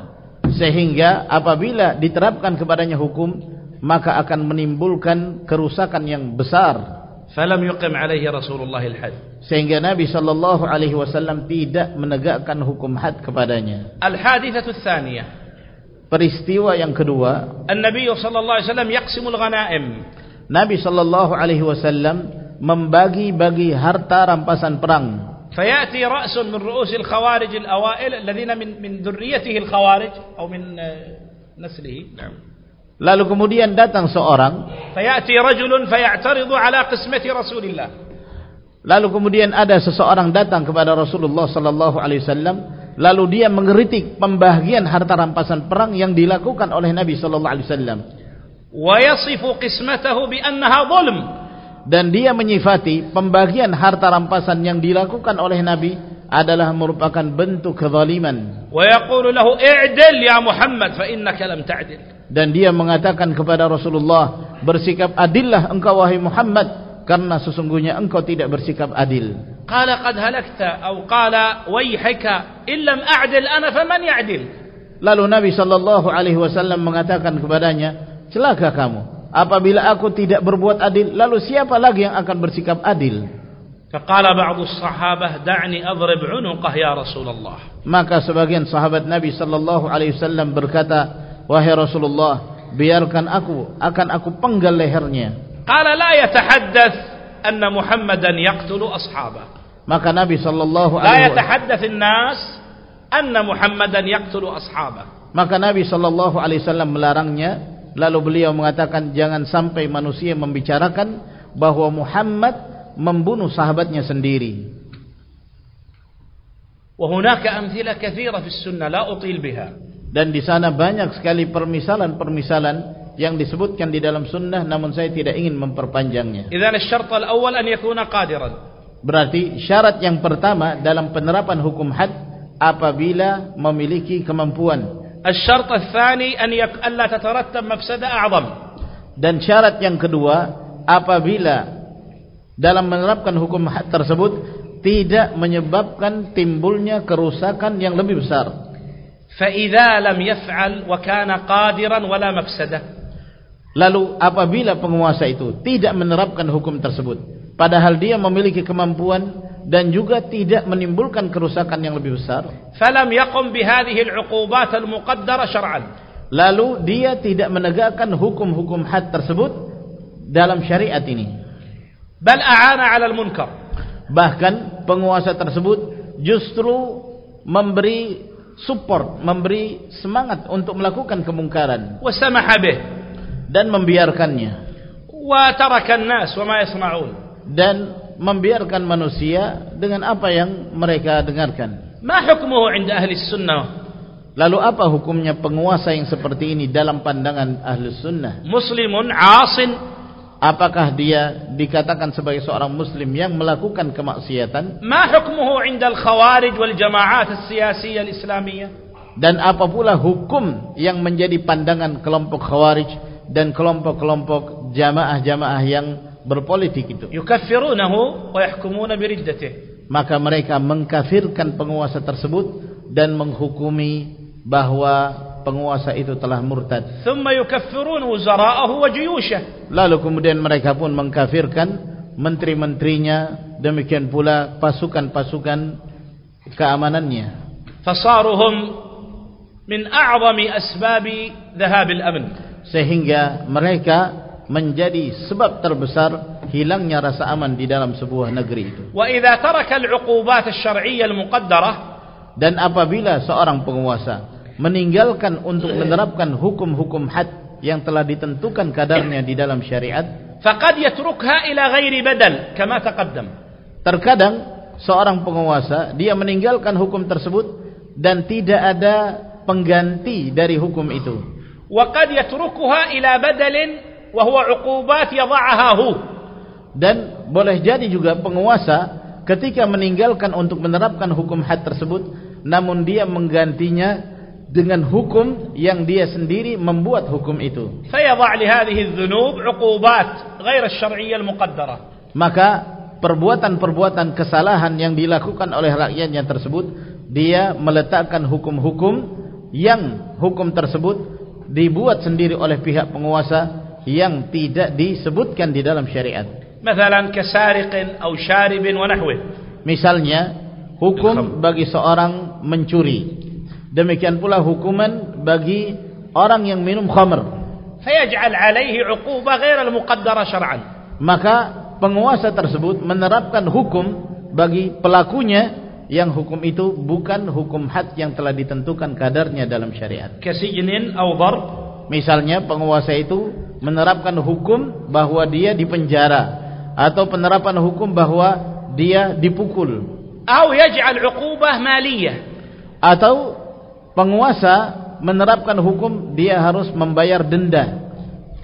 Sehingga apabila diterapkan kepadanya hukum maka akan menimbulkan kerusakan yang besar falam yuqim alaihi Rasulullah al-had. Sehingga Nabi sallallahu alaihi wasallam tidak menegakkan hukum had kepadanya. Al-hadithah tsaniyah peristiwa yang kedua an-nabi sallallahu alaihi wasallam yaqsimul ghanaim. Nabi sallallahu alaihi wasallam membagi-bagi harta rampasan perang. Fayati ra'sun min ru'usil khawarij al-awail alladhina min min dhurriyyatihi al-khawarij atau min eh, naslihi. Na'am. Lalu kemudian datang seorang fayati rajulun fayataridu ala qismati Rasulillah. Lalu kemudian ada seseorang datang kepada Rasulullah sallallahu alaihi wasallam lalu dia mengkritik pembagian harta rampasan perang yang dilakukan oleh Nabi sallallahu alaihi wasallam. Wa yasifu qismatahu bi annaha dhulm. Dan dia menyifati pembagian harta rampasan yang dilakukan oleh Nabi adalah merupakan bentuk kezaliman. Wa yaqulu lahu i'dil ya Muhammad fa innaka lam ta'dil. Dan dia mengatakan kepada Rasulullah bersikap adillah engkau wahai Muhammad karena sesungguhnya engkau tidak bersikap adil. Qala qad halakta atau qala wayhaka illam a'dil ana faman ya'dil? Lalu Nabi sallallahu alaihi wasallam mengatakan kepadanya celaka kamu apabila aku tidak berbuat adil lalu siapa lagi yang akan bersikap adil faqala ba'd as-sahabah da'ni adrib 'unuqah ya Rasulullah maka sebagian sahabat Nabi sallallahu alaihi wasallam berkata wahai Rasulullah biarkan aku akan aku penggal lehernya. Qala la yatahaddath anna muhammadan yaqtulu ashabah maka nabi sallallahu alaihi wasallam la yatahaddath an-nas anna muhammadan yaqtulu ashabah maka nabi sallallahu alaihi wasallam melarangnya lalu beliau mengatakan jangan sampai manusia membicarakan bahwa Muhammad membunuh sahabatnya sendiri. Wahunaka amthila katsira fi sunnah la util biha. Dan di sana banyak sekali permisalan-permisalan yang disebutkan di dalam sunnah namun saya tidak ingin memperpanjangnya. Idzan asyarat al-awwal an yakuna qadiran. Berarti syarat yang pertama dalam penerapan hukum had apabila memiliki kemampuan. Asyarat ats-tsani an yakalla tatarattab mafsada a'zam. Dan syarat yang kedua apabila dalam menerapkan hukum had tersebut tidak menyebabkan timbulnya kerusakan yang lebih besar. فإذا لم يفعل وكان قادرا ولا مفسدة Lalu apabila penguasa itu tidak menerapkan hukum tersebut padahal dia memiliki kemampuan dan juga tidak menimbulkan kerusakan yang lebih besar falam yaqum bihadhihi al'uqubat al-muqaddara syar'an lalu dia tidak menegakkan hukum-hukum had tersebut dalam syariat ini bal a'ana 'ala al-munkar bahkan penguasa tersebut justru memberi support memberi semangat untuk melakukan kemungkaran wasamaha bih dan membiarkannya wa taraka an-nas wa ma yasma'un dan membiarkan manusia dengan apa yang mereka dengarkan. Ma hukmuhu 'inda ahli sunnah? Lalu apa hukumnya penguasa yang seperti ini dalam pandangan ahli sunnah? Muslimun 'asin apakah dia dikatakan sebagai seorang muslim yang melakukan kemaksiatan? Ma hukmuhu 'inda al-khawarij wal jama'at as-siyasiyah al-islamiyah? Dan apa pula hukum yang menjadi pandangan kelompok khawarij dan kelompok-kelompok jamaah-jamaah yang berpolitik itu? Yukaffirunahu wa yahkumuna biriddatihi. Maka mereka mengkafirkan penguasa tersebut dan menghukumi bahwa penguasa itu telah murtad. Thumma yukaffirun wuzara'ahu wa juyushah. Lalu kemudian mereka pun mengkafirkan menteri-menterinya demikian pula pasukan-pasukan keamanannya. Fasaruhum min a'zami asbabi dhahab al-amn. Sehingga mereka menjadi sebab terbesar hilangnya rasa aman di dalam sebuah negeri itu. Wa idza taraka al-'uqubat asy-syar'iyyah al-muqaddarah dan apabila seorang penguasa meninggalkan untuk menerapkan hukum-hukum had yang telah ditentukan kadarnya di dalam syariat. Faqad yatrukha ila ghairi badal kama taqaddam. Terkadang seorang penguasa dia meninggalkan hukum tersebut dan tidak ada pengganti dari hukum itu. Wa qad yatrukuha ila badalin wa huwa uqubat yad'aha hu dan boleh jadi juga penguasa ketika meninggalkan untuk menerapkan hukum had tersebut namun dia menggantinya dengan hukum yang dia sendiri membuat hukum itu. Fayadha' li hadhihi adh-dhunub 'uqubat ghair asy-syar'iyyah al-muqaddarah. Maka perbuatan-perbuatan kesalahan yang dilakukan oleh rakyatnya tersebut dia meletakkan hukum-hukum yang hukum tersebut dibuat sendiri oleh pihak penguasa yang tidak disebutkan di dalam syariat. Misalan kasariqin atau syaribin wa nahwih. Misalnya hukum bagi seorang mencuri demikian pula hukuman bagi orang yang minum khamr. Fayaj'al 'alayhi 'uquba ghayra al-muqaddara syar'an. Maka penguasa tersebut menerapkan hukum bagi pelakunya yang hukum itu bukan hukum had yang telah ditentukan kadarnya dalam syariat. Kasijnin aw darb. Misalnya penguasa itu menerapkan hukum bahwa dia dipenjara atau penerapan hukum bahwa dia dipukul. Atau yaj'al 'uqubah maliyah. Atau penguasa menerapkan hukum dia harus membayar denda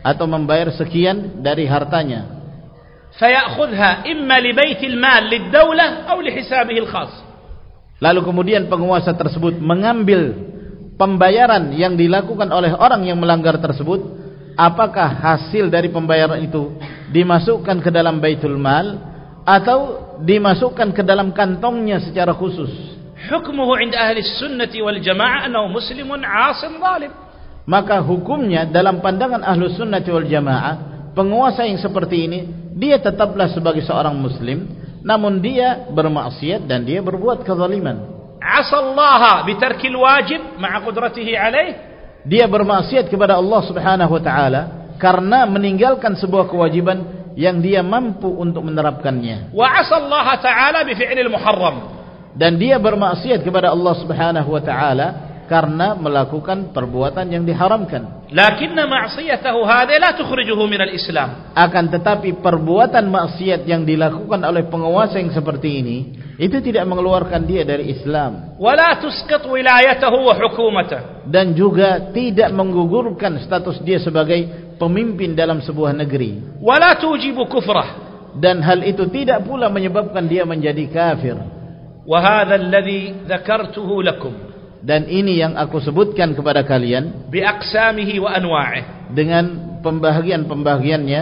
atau membayar sekian dari hartanya. Fayakhudha imma li baitil mal lid-daulah atau li hisabihi al-khas lalu kemudian penguasa tersebut mengambil pembayaran yang dilakukan oleh orang yang melanggar tersebut. Apakah hasil dari pembayaran itu dimasukkan ke dalam baitul mal atau dimasukkan ke dalam kantongnya secara khusus hukmuhu 'inda ahli sunnati wal jamaah annahu muslimun 'asim zalim. Maka hukumnya dalam pandangan ahlu sunnati wal jamaah penguasa yang seperti ini dia tetaplah sebagai seorang muslim namun dia bermaksiat dan dia berbuat kezaliman. Asallaha bitarkil wajib ma'a qudratihi alaih. Dia bermaksiat kepada Allah subhanahu wa ta'ala karena meninggalkan sebuah kewajiban yang dia mampu untuk menerapkannya. Wa asallaha ta'ala bifi'lil muharram dan dia bermaksiat kepada Allah Subhanahu wa taala karena melakukan perbuatan yang diharamkan. Lakinna ma'siyatahu hadhihi la tukhrijuhu min al-Islam. Akan tetapi perbuatan maksiat yang dilakukan oleh penguasa yang seperti ini itu tidak mengeluarkan dia dari Islam. Wa la tusqit wilayatahu wa hukumatahu. Dan juga tidak menggugurkan status dia sebagai pemimpin dalam sebuah negeri. Wa la tujibu kufrah. Dan hal itu tidak pula menyebabkan dia menjadi kafir. وهذا الذي ذكرته لكم dan ini yang aku sebutkan kepada kalian بأقسامه وأنواعه dengan pembahagian-pembahagiannya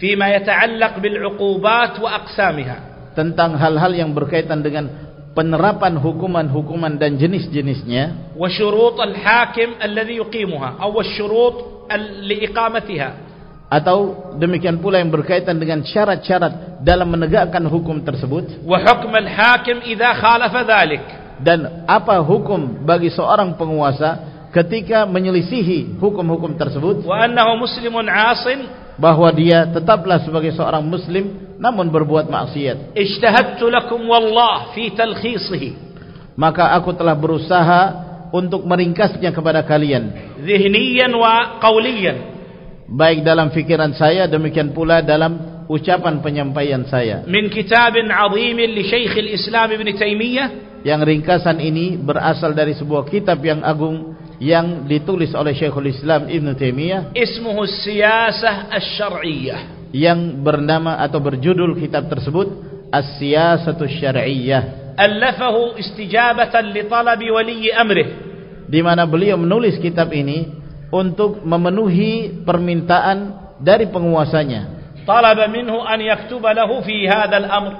فيما يتعلق بالعقوبات وأقسامها tentang hal-hal yang berkaitan dengan penerapan hukuman-hukuman dan jenis-jenisnya وشروط الحاكم الذي يقيمها أو الشروط لإقامتها atau demikian pula yang berkaitan dengan syarat-syarat dalam menegakkan hukum tersebut. Wa hukm al-hakim idza khalafa dhalik. Dan apa hukum bagi seorang penguasa ketika menyelisihi hukum-hukum tersebut? Wa annahu muslimun 'asin. Bahwa dia tetaplah sebagai seorang muslim namun berbuat maksiat. Ijtahadtu lakum wallah fi talkhisihi. Maka aku telah berusaha untuk meringkasnya kepada kalian. Zihniyan wa qawliyan baik dalam fikiran saya demikian pula dalam ucapan penyampaian saya. Min kitabin 'azimin li Syekhul Islam Ibn Taimiyah yang ringkasan ini berasal dari sebuah kitab yang agung yang ditulis oleh Syekhul Islam Ibn Taimiyah ismuhu Siyasah Asy-Syar'iyyah yang bernama atau berjudul kitab tersebut As-Siyasatu Syar'iyyah alafahu istijabatan li talabi wali amrih. Di mana beliau menulis kitab ini untuk memenuhi permintaan dari penguasanya. Talaba minhu an yaktuba lahu fi hadzal amr.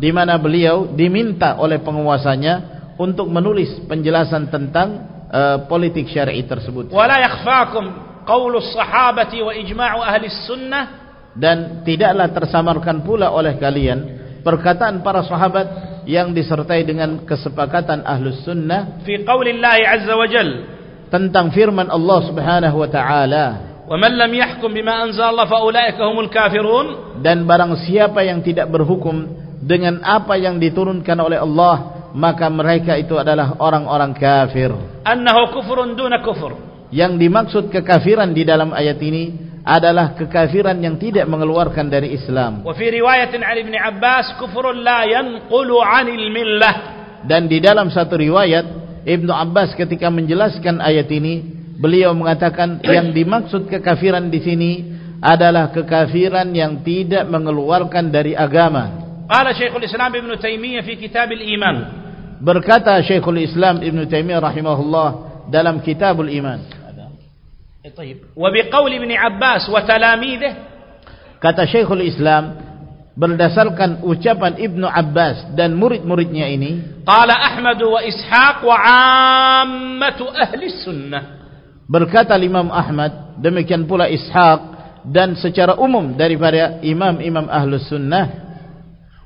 Di mana beliau diminta oleh penguasanya untuk menulis penjelasan tentang uh, politik syar'i tersebut. Wala yakhfakum qaulus sahabati wa ijma'u ahli sunnah. Dan tidaklah tersamarkan pula oleh kalian perkataan para sahabat yang disertai dengan kesepakatan ahlus sunnah. Fi qaulillahi azza wa jal tentang firman Allah Subhanahu wa taala wa man lam yahkum bima anzala fa ulaika humul kafirun dan barang siapa yang tidak berhukum dengan apa yang diturunkan oleh Allah maka mereka itu adalah orang-orang kafir. Annahu kufrun duna kufur. Yang dimaksud kekafiran di dalam ayat ini adalah kekafiran yang tidak mengeluarkan dari Islam. Wa fi riwayatin Ali bin Abbas kufrun la yanqulu 'anil millah. Dan di dalam satu riwayat Ibnu Abbas ketika menjelaskan ayat ini beliau mengatakan yang dimaksud kekafiran di sini adalah kekafiran yang tidak mengeluarkan dari agama. Qala Syekhul Islam Ibn Taimiyah fi Kitab al-Iman. Berkata Syekhul Islam Ibn Taimiyah rahimahullah dalam Kitabul Iman. طيب وبقول ابن عباس وتلاميذه kata Syekhul Islam berdasarkan ucapan Ibnu Abbas dan murid-muridnya ini qala Ahmad wa Ishaq wa ammatu ahli sunnah. berkata Imam Ahmad demikian pula Ishaq dan secara umum daripada imam-imam ahli sunnah.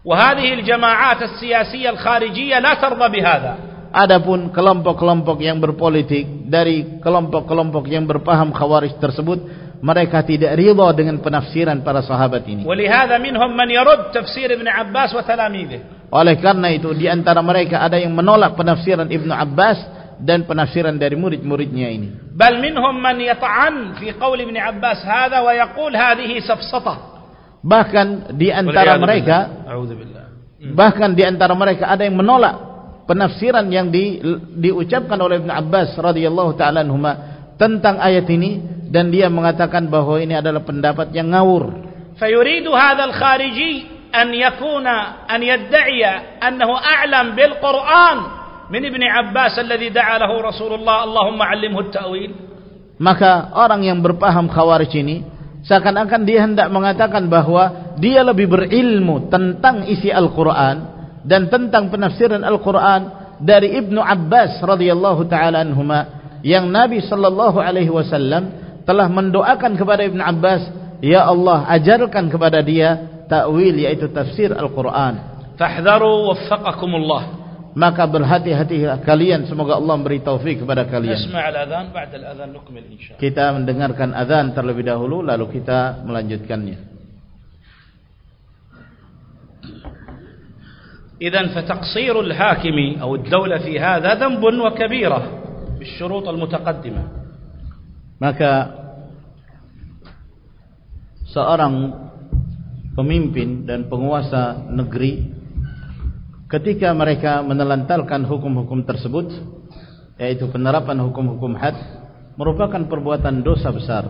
Wa hadhihi al jama'at al siyasiyah al kharijiyah la tarda bi hadha adapun kelompok-kelompok yang berpolitik dari kelompok-kelompok yang berpaham khawarij tersebut mereka tidak rida dengan penafsiran para sahabat ini. Walihada minhum man yarud tafsir Ibn Abbas wa talamidih. Oleh karena itu di antara mereka ada yang menolak penafsiran Ibn Abbas dan penafsiran dari murid-muridnya ini. Bal minhum man yata'an fi qawli Ibn Abbas hadha wa yaqul hadhihi safsata. Bahkan di antara mereka hmm. Bahkan di antara mereka ada yang menolak penafsiran yang di, diucapkan oleh Ibn Abbas radhiyallahu ta'ala anhumah tentang ayat ini dan dia mengatakan bahwa ini adalah pendapat yang ngawur. Fayuridu hadzal khariji an yakuna an yad'i annahu a'lam bil Qur'an min Ibn Abbas alladhi da'a lahu Rasulullah Allahumma 'allimhu at-ta'wil. Maka orang yang berpaham khawarij ini seakan-akan dia hendak mengatakan bahawa dia lebih berilmu tentang isi Al-Quran dan tentang penafsiran Al-Quran dari Ibnu Abbas radhiyallahu taala anhuma yang Nabi sallallahu alaihi wasallam telah mendoakan kepada Ibnu Abbas ya Allah ajarkan kepada dia takwil yaitu tafsir Al-Quran fahdharu waffaqakumullah maka berhati-hati kalian semoga Allah memberi taufik kepada kalian. Kita mendengarkan azan terlebih dahulu lalu kita melanjutkannya. إذن فتقصير الحاكم أو الدولة في هذا ذنب وكبيرة بالشروط المتقدمة. Maka seorang pemimpin dan penguasa negeri ketika mereka menelantarkan hukum-hukum tersebut yaitu penerapan hukum-hukum had merupakan perbuatan dosa besar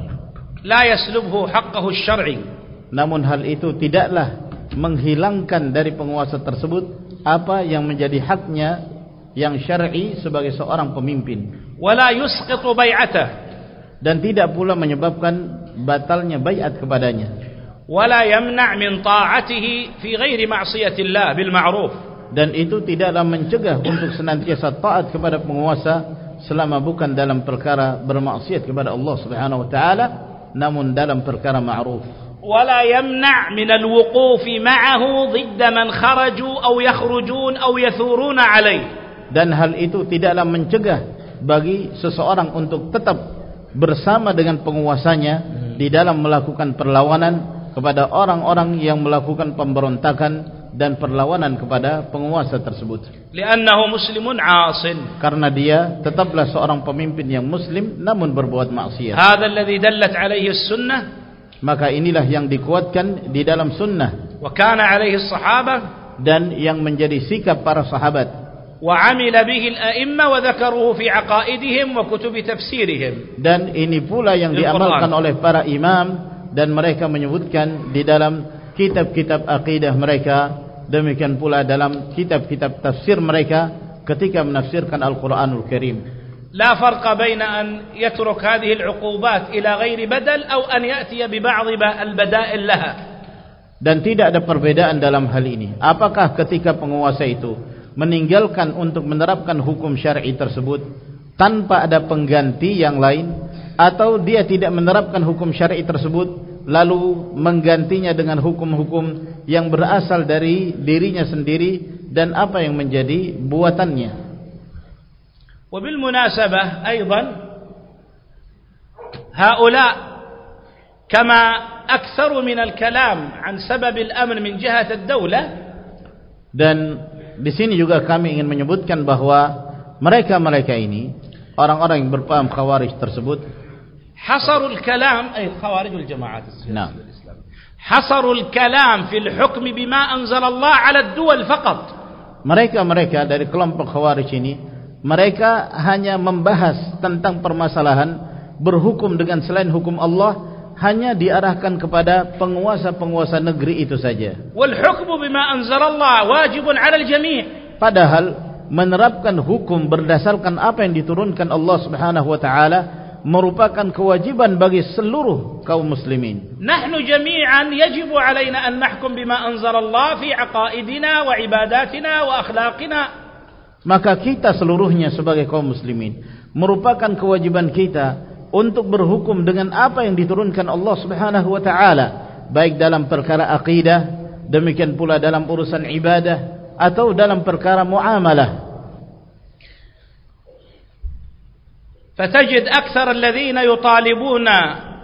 la yaslubhu haqqahu syar'i namun hal itu tidaklah menghilangkan dari penguasa tersebut apa yang menjadi haknya yang syar'i sebagai seorang pemimpin wala yusqitu bai'atah dan tidak pula menyebabkan batalnya baiat kepadanya. Wala yamna' min ta'atihi fi ghairi ma'siyatillah bil ma'ruf. Dan itu tidaklah mencegah untuk senantiasa taat kepada penguasa selama bukan dalam perkara bermaksiat kepada Allah Subhanahu wa taala namun dalam perkara ma'ruf. Wala yamna' min al-wuquf ma'ahu ضد man kharaju aw yakhrujun aw yathurun alayh. Dan hal itu tidaklah mencegah bagi seseorang untuk tetap bersama dengan penguasanya di dalam melakukan perlawanan kepada orang-orang yang melakukan pemberontakan dan perlawanan kepada penguasa tersebut. Li'annahu muslimun 'asin. Karena dia tetaplah seorang pemimpin yang muslim namun berbuat maksiat. Hadha alladhi dallat 'alayhi as-sunnah maka inilah yang dikuatkan di dalam sunnah wa kana alaihi sahabah dan yang menjadi sikap para sahabat wa amila bihi al-a'imma wa dhakaruhu fi aqaidihim wa kutub tafsirihim dan ini pula yang diamalkan oleh para imam dan mereka menyebutkan di dalam kitab-kitab akidah mereka demikian pula dalam kitab-kitab tafsir mereka ketika menafsirkan Al-Quranul Karim لا فرق بين أن يترك هذه العقوبات إلى غير بدل أو أن يأتي ببعض البدائل لها dan tidak ada perbedaan dalam hal ini apakah ketika penguasa itu meninggalkan untuk menerapkan hukum syar'i tersebut tanpa ada pengganti yang lain atau dia tidak menerapkan hukum syar'i tersebut lalu menggantinya dengan hukum-hukum yang berasal dari dirinya sendiri dan apa yang menjadi buatannya وبالمناسبة أيضا هؤلاء كما أكثر من الكلام عن سبب الأمن من جهة الدولة dan di sini juga kami ingin menyebutkan bahwa mereka-mereka ini orang-orang yang berpaham khawarij tersebut hasarul kalam ay khawarijul jamaat nah. Hasarul kalam fil hukm bima anzal Allah ala ad-duwal faqat. mereka-mereka dari kelompok khawarij ini mereka hanya membahas tentang permasalahan berhukum dengan selain hukum Allah hanya diarahkan kepada penguasa-penguasa negeri itu saja. Wal hukmu bima anzalallah wajibun 'alal jami'. Padahal menerapkan hukum berdasarkan apa yang diturunkan Allah Subhanahu wa taala merupakan kewajiban bagi seluruh kaum muslimin. Nahnu jami'an yajibu 'alaina an nahkum bima anzalallah fi 'aqaidina wa ibadatina wa akhlaqina maka kita seluruhnya sebagai kaum muslimin merupakan kewajiban kita untuk berhukum dengan apa yang diturunkan Allah Subhanahu wa taala baik dalam perkara akidah demikian pula dalam urusan ibadah atau dalam perkara muamalah فتجد أكثر الذين يطالبون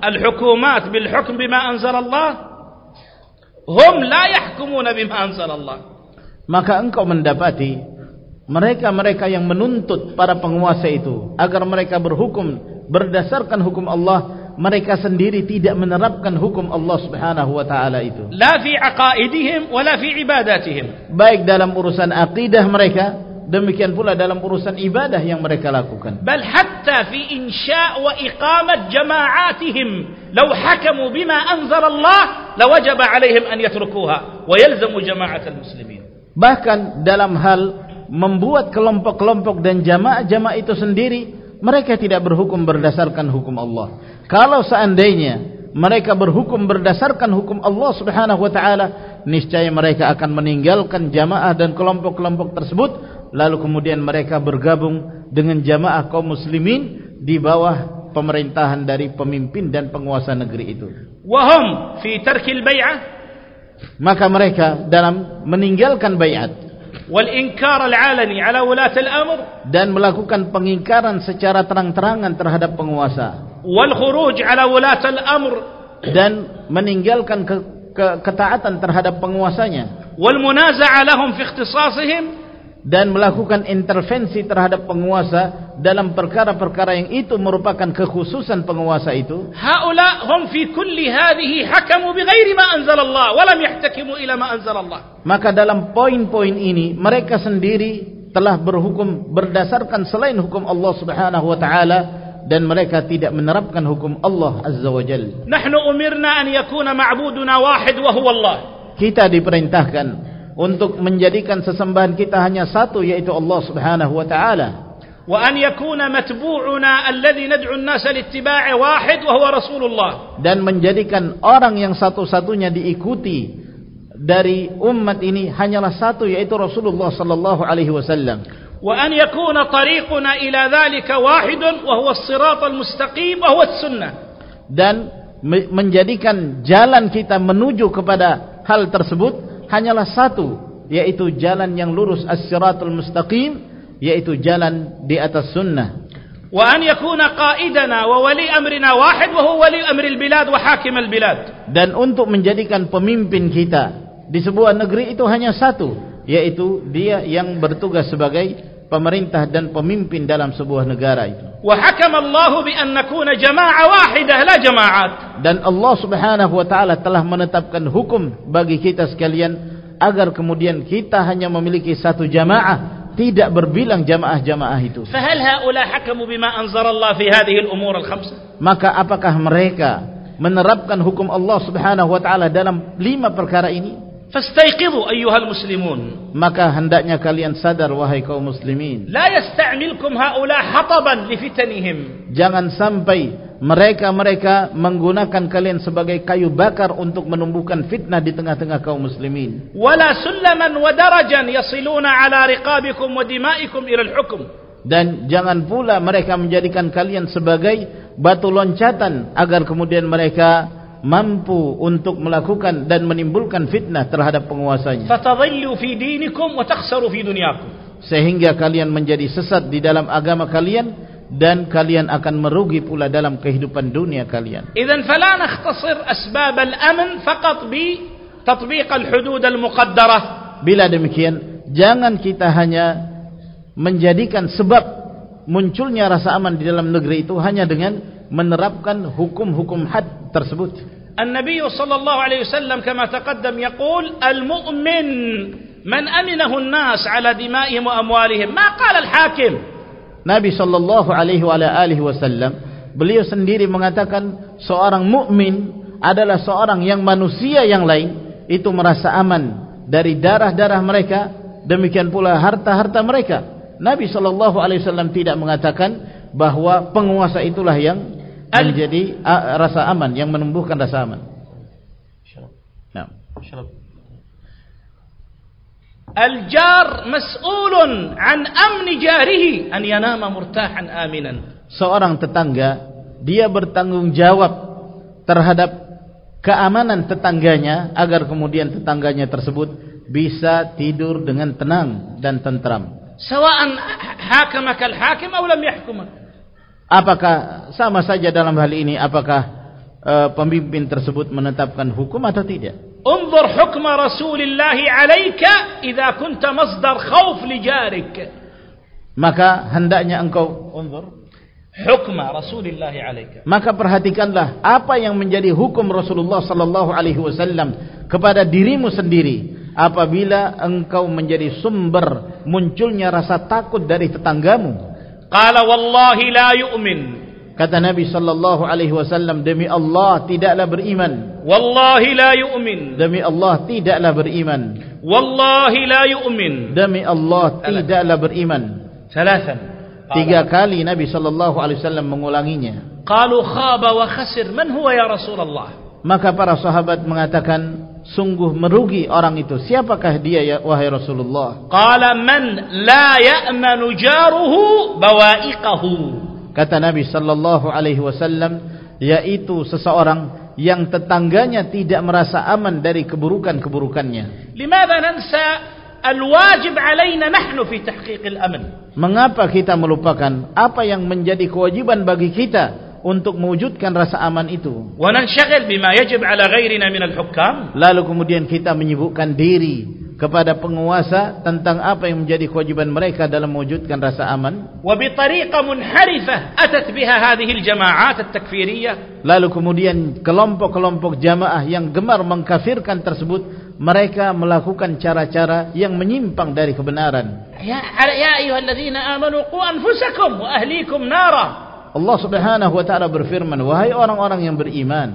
الحكومات بالحكم بما أنزل الله هم لا يحكمون بما أنزل الله maka engkau mendapati mereka-mereka yang menuntut para penguasa itu agar mereka berhukum berdasarkan hukum Allah mereka sendiri tidak menerapkan hukum Allah Subhanahu wa taala itu. La fi aqaidihim wala fi ibadatihim. Baik dalam urusan akidah mereka demikian pula dalam urusan ibadah yang mereka lakukan. Bal hatta fi insya' wa iqamat jama'atihim. Law hakamu bima anzala Allah lawajaba alaihim an yatrukuha wa yalzamu jama'at muslimin. Bahkan dalam hal membuat kelompok-kelompok dan jamaah-jamaah itu sendiri mereka tidak berhukum berdasarkan hukum Allah. Kalau seandainya mereka berhukum berdasarkan hukum Allah subhanahu wa ta'ala niscaya mereka akan meninggalkan jamaah dan kelompok-kelompok tersebut lalu kemudian mereka bergabung dengan jamaah kaum muslimin di bawah pemerintahan dari pemimpin dan penguasa negeri itu. Wahum fi tarkil bay'ah. Maka mereka dalam meninggalkan والإنكار العلني على ولاة الأمر dan melakukan pengingkaran secara terang-terangan terhadap penguasa. والخروج على ولاة الأمر dan meninggalkan ke ke ketaatan terhadap penguasanya. والمنازعة لهم في اختصاصهم dan melakukan intervensi terhadap penguasa dalam perkara-perkara yang itu merupakan kekhususan penguasa itu. Haula hum fi kulli hadhihi hakamu bighairi ma anzalallah wa lam yahtakimu ila ma anzalallah. Maka dalam poin-poin ini mereka sendiri telah berhukum berdasarkan selain hukum Allah Subhanahu wa taala dan mereka tidak menerapkan hukum Allah Azza wa Jalla nahnu umirna an yakuna ma'buduna wahid wa huwa Allah. Kita diperintahkan untuk menjadikan sesembahan kita hanya satu yaitu Allah Subhanahu wa taala. Wa an yakuna matbu'una alladhi nad'u an-nasa littiba'i wahid wa huwa Rasulullah. Dan menjadikan orang yang satu-satunya diikuti dari umat ini hanyalah satu yaitu Rasulullah sallallahu alaihi wasallam. Wa an yakuna tariquna ila dhalika wahidun wa huwa as-sirat al-mustaqim wa huwa as-sunnah. Dan menjadikan jalan kita menuju kepada hal tersebut hanyalah satu yaitu jalan yang lurus as-siratul mustaqim yaitu jalan di atas sunnah. Wa an yakuna qaidana wa wali amrina wahid wa huwa wali amri al-bilad wa hakim al-bilad dan untuk menjadikan pemimpin kita di sebuah negeri itu hanya satu yaitu dia yang bertugas sebagai pemerintah dan pemimpin dalam sebuah negara itu. Wa hakama Allah bi an nakuna jama'a wahidah la jama'at. Dan Allah Subhanahu wa taala telah menetapkan hukum bagi kita sekalian agar kemudian kita hanya memiliki satu jamaah, tidak berbilang jamaah-jamaah itu. Fa hal haula hakamu bima anzar Allah fi hadhihi al-umur al-khamsah? Maka apakah mereka menerapkan hukum Allah Subhanahu wa taala dalam lima perkara ini? Fastaiqidhu ayyuhal muslimun. Maka hendaknya kalian sadar wahai kaum muslimin. La yasta'milkum haula hataban li fitanihim. Jangan sampai mereka-mereka menggunakan kalian sebagai kayu bakar untuk menumbuhkan fitnah di tengah-tengah kaum muslimin. Wala sulaman wa darajan yasiluna ala riqabikum wa dima'ikum ila al-hukm. Dan jangan pula mereka menjadikan kalian sebagai batu loncatan agar kemudian mereka mampu untuk melakukan dan menimbulkan fitnah terhadap penguasanya. Fatadhillu fi dinikum wa takhsaru fi dunyakum. Sehingga kalian menjadi sesat di dalam agama kalian dan kalian akan merugi pula dalam kehidupan dunia kalian. Idzan fala nakhtasir asbab al-amn faqat bi tatbiq al-hudud al-muqaddarah. Bila demikian, jangan kita hanya menjadikan sebab munculnya rasa aman di dalam negeri itu hanya dengan menerapkan hukum-hukum had tersebut. An-Nabi sallallahu alaihi wasallam kama taqaddam yaqul al-mu'min man aminahu an-nas 'ala dima'ihim wa amwalihim. Ma qala al-hakim. Nabi sallallahu alaihi wa alihi wasallam beliau sendiri mengatakan seorang mukmin adalah seorang yang manusia yang lain itu merasa aman dari darah-darah mereka demikian pula harta-harta mereka. Nabi sallallahu alaihi wasallam tidak mengatakan bahwa penguasa itulah yang menjadi rasa aman yang menumbuhkan rasa aman. Al-jar mas'ulun an amni jarihi an yanama murtahan aminan. Seorang tetangga dia bertanggung jawab terhadap keamanan tetangganya agar kemudian tetangganya tersebut bisa tidur dengan tenang dan tentram. Sawa'an hakamakal hakim aw lam yahkumak apakah sama saja dalam hal ini apakah uh, pemimpin tersebut menetapkan hukum atau tidak انظر حكم رسول الله عليك إذا كنت مصدر خوف لجارك maka hendaknya engkau unzur حكم رسول الله عليك maka perhatikanlah apa yang menjadi hukum Rasulullah sallallahu alaihi wasallam kepada dirimu sendiri apabila engkau menjadi sumber munculnya rasa takut dari tetanggamu qala wallahi la yu'min Kata Nabi sallallahu alaihi wasallam demi Allah tidaklah beriman. Wallahi la yu'min. Demi Allah tidaklah beriman. Wallahi la yu'min. Demi Allah tidaklah beriman. Thalathan. Tiga kali Nabi sallallahu alaihi wasallam mengulanginya. Qalu khaba wa khasir man huwa ya Rasulullah? Maka para sahabat mengatakan sungguh merugi orang itu. Siapakah dia ya wahai Rasulullah? Qala man la ya'manu jaruhu bawa'iqahu kata Nabi sallallahu alaihi wasallam yaitu seseorang yang tetangganya tidak merasa aman dari keburukan-keburukannya. Limadha nansa alwajib alaina nahnu fi tahqiq al-amn? Mengapa kita melupakan apa yang menjadi kewajiban bagi kita untuk mewujudkan rasa aman itu? Wa nanshghil bima yajib ala ghairina min al-hukam? Lalu kemudian kita menyibukkan diri kepada penguasa tentang apa yang menjadi kewajiban mereka dalam mewujudkan rasa aman. Wa bi tariqah munharifah atat biha hadhihi al-jama'at at-takfiriyah. Lalu kemudian kelompok-kelompok jamaah yang gemar mengkafirkan tersebut mereka melakukan cara-cara yang menyimpang dari kebenaran. Ya ya ayyuhalladzina amanu qu anfusakum wa ahlikum nara. Allah Subhanahu wa taala berfirman, wahai orang-orang yang beriman,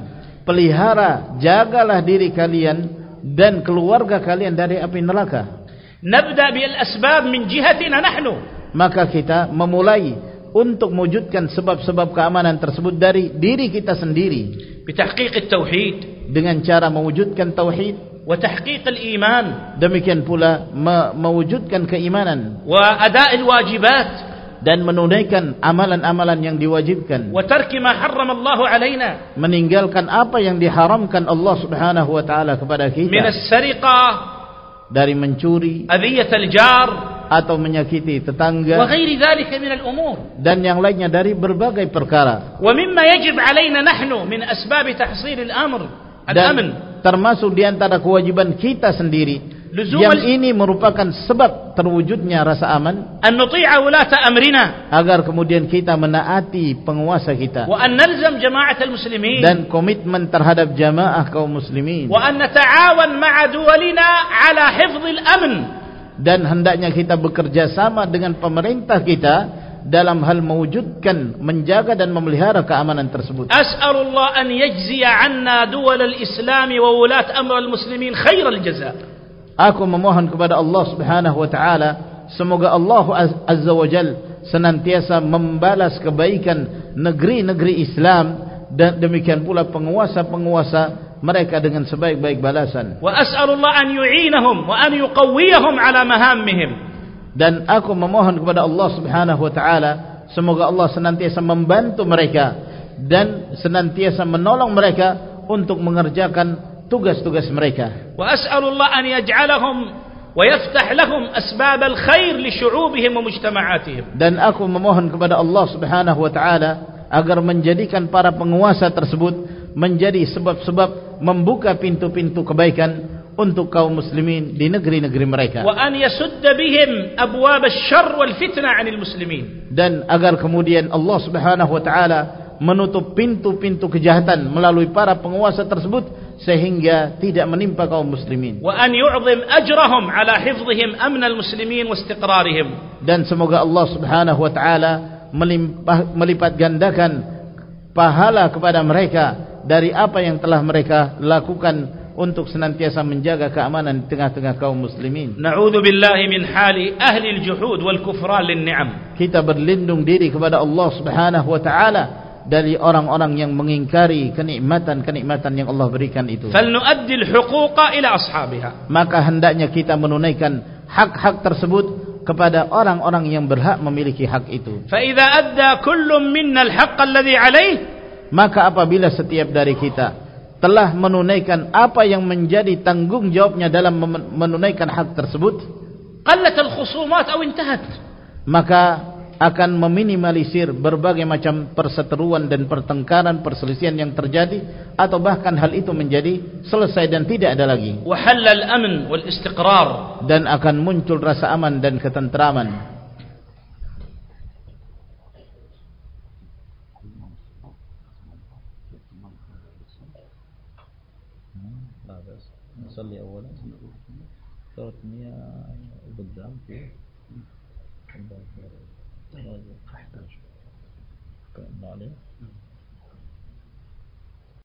pelihara, jagalah diri kalian dan keluarga kalian dari api neraka. Nabda bil asbab min jihatina nahnu. Maka kita memulai untuk mewujudkan sebab-sebab keamanan tersebut dari diri kita sendiri. Bitahqiq tauhid dengan cara mewujudkan tauhid wa tahqiq al-iman. Demikian pula me mewujudkan keimanan wa ada' al-wajibat dan menunaikan amalan-amalan yang diwajibkan. Wa tarki ma harrama Allah alaina. Meninggalkan apa yang diharamkan Allah Subhanahu wa taala kepada kita. Min as-sariqah dari mencuri. Adhiyat al-jar. Atau menyakiti tetangga. Wa ghairi dhalika min al-umur. Dan yang lainnya dari berbagai perkara. Wa mimma yajib alaina nahnu min asbab tahsil al-amr. Al-amn. Termasuk di antara kewajiban kita sendiri yang ini merupakan sebab terwujudnya rasa aman an nuti'a wulata amrina. agar kemudian kita menaati penguasa kita. Wa an nalzam jama'at muslimin dan komitmen terhadap jamaah kaum muslimin. Wa an nata'awan ma'a duwalina ala hifdhil amn. Dan hendaknya kita bekerja sama dengan pemerintah kita dalam hal mewujudkan menjaga dan memelihara keamanan tersebut. As'alullah an yajziya 'anna duwal al-Islam wa wulat amr al-muslimin khairal jaza. Aku memohon kepada Allah Subhanahu wa taala semoga Allah Azza wa Jal senantiasa membalas kebaikan negeri-negeri Islam dan demikian pula penguasa-penguasa mereka dengan sebaik-baik balasan. Wa as'alullah an yu'inahum wa an yuqawwiyahum ala mahammihim dan aku memohon kepada Allah Subhanahu wa taala semoga Allah senantiasa membantu mereka dan senantiasa menolong mereka untuk mengerjakan tugas-tugas mereka wa as'alullah an yaj'alahum wa yaftah lahum asbab alkhair li syu'ubihim wa mujtama'atihim dan aku memohon kepada Allah Subhanahu wa taala agar menjadikan para penguasa tersebut menjadi sebab-sebab membuka pintu-pintu kebaikan untuk kaum muslimin di negeri-negeri mereka. Wa an yasudda bihim abwab asy-syarr wal fitnah 'anil muslimin. Dan agar kemudian Allah Subhanahu wa taala menutup pintu-pintu kejahatan melalui para penguasa tersebut sehingga tidak menimpa kaum muslimin. Wa an yu'zim ajrahum 'ala hifdhihim amn al-muslimin wa istiqrarihim. Dan semoga Allah Subhanahu wa taala melipat gandakan pahala kepada mereka dari apa yang telah mereka lakukan untuk senantiasa menjaga keamanan di tengah-tengah kaum muslimin. Na'udzu billahi min hali ahli al-juhud wal kufran lin-ni'am. Kita berlindung diri kepada Allah Subhanahu wa taala dari orang-orang yang mengingkari kenikmatan-kenikmatan yang Allah berikan itu. Falnu'addi al-huquqa ila ashabiha. Maka hendaknya kita menunaikan hak-hak tersebut kepada orang-orang yang berhak memiliki hak itu. Fa idza adda kullun minna al-haqq alladhi alayhi maka apabila setiap dari kita telah menunaikan apa yang menjadi tanggung jawabnya dalam menunaikan hak tersebut qallat al-khusumat aw intahat maka akan meminimalisir berbagai macam perseteruan dan pertengkaran perselisihan yang terjadi atau bahkan hal itu menjadi selesai dan tidak ada lagi. Dan akan muncul rasa aman dan ketentraman on it.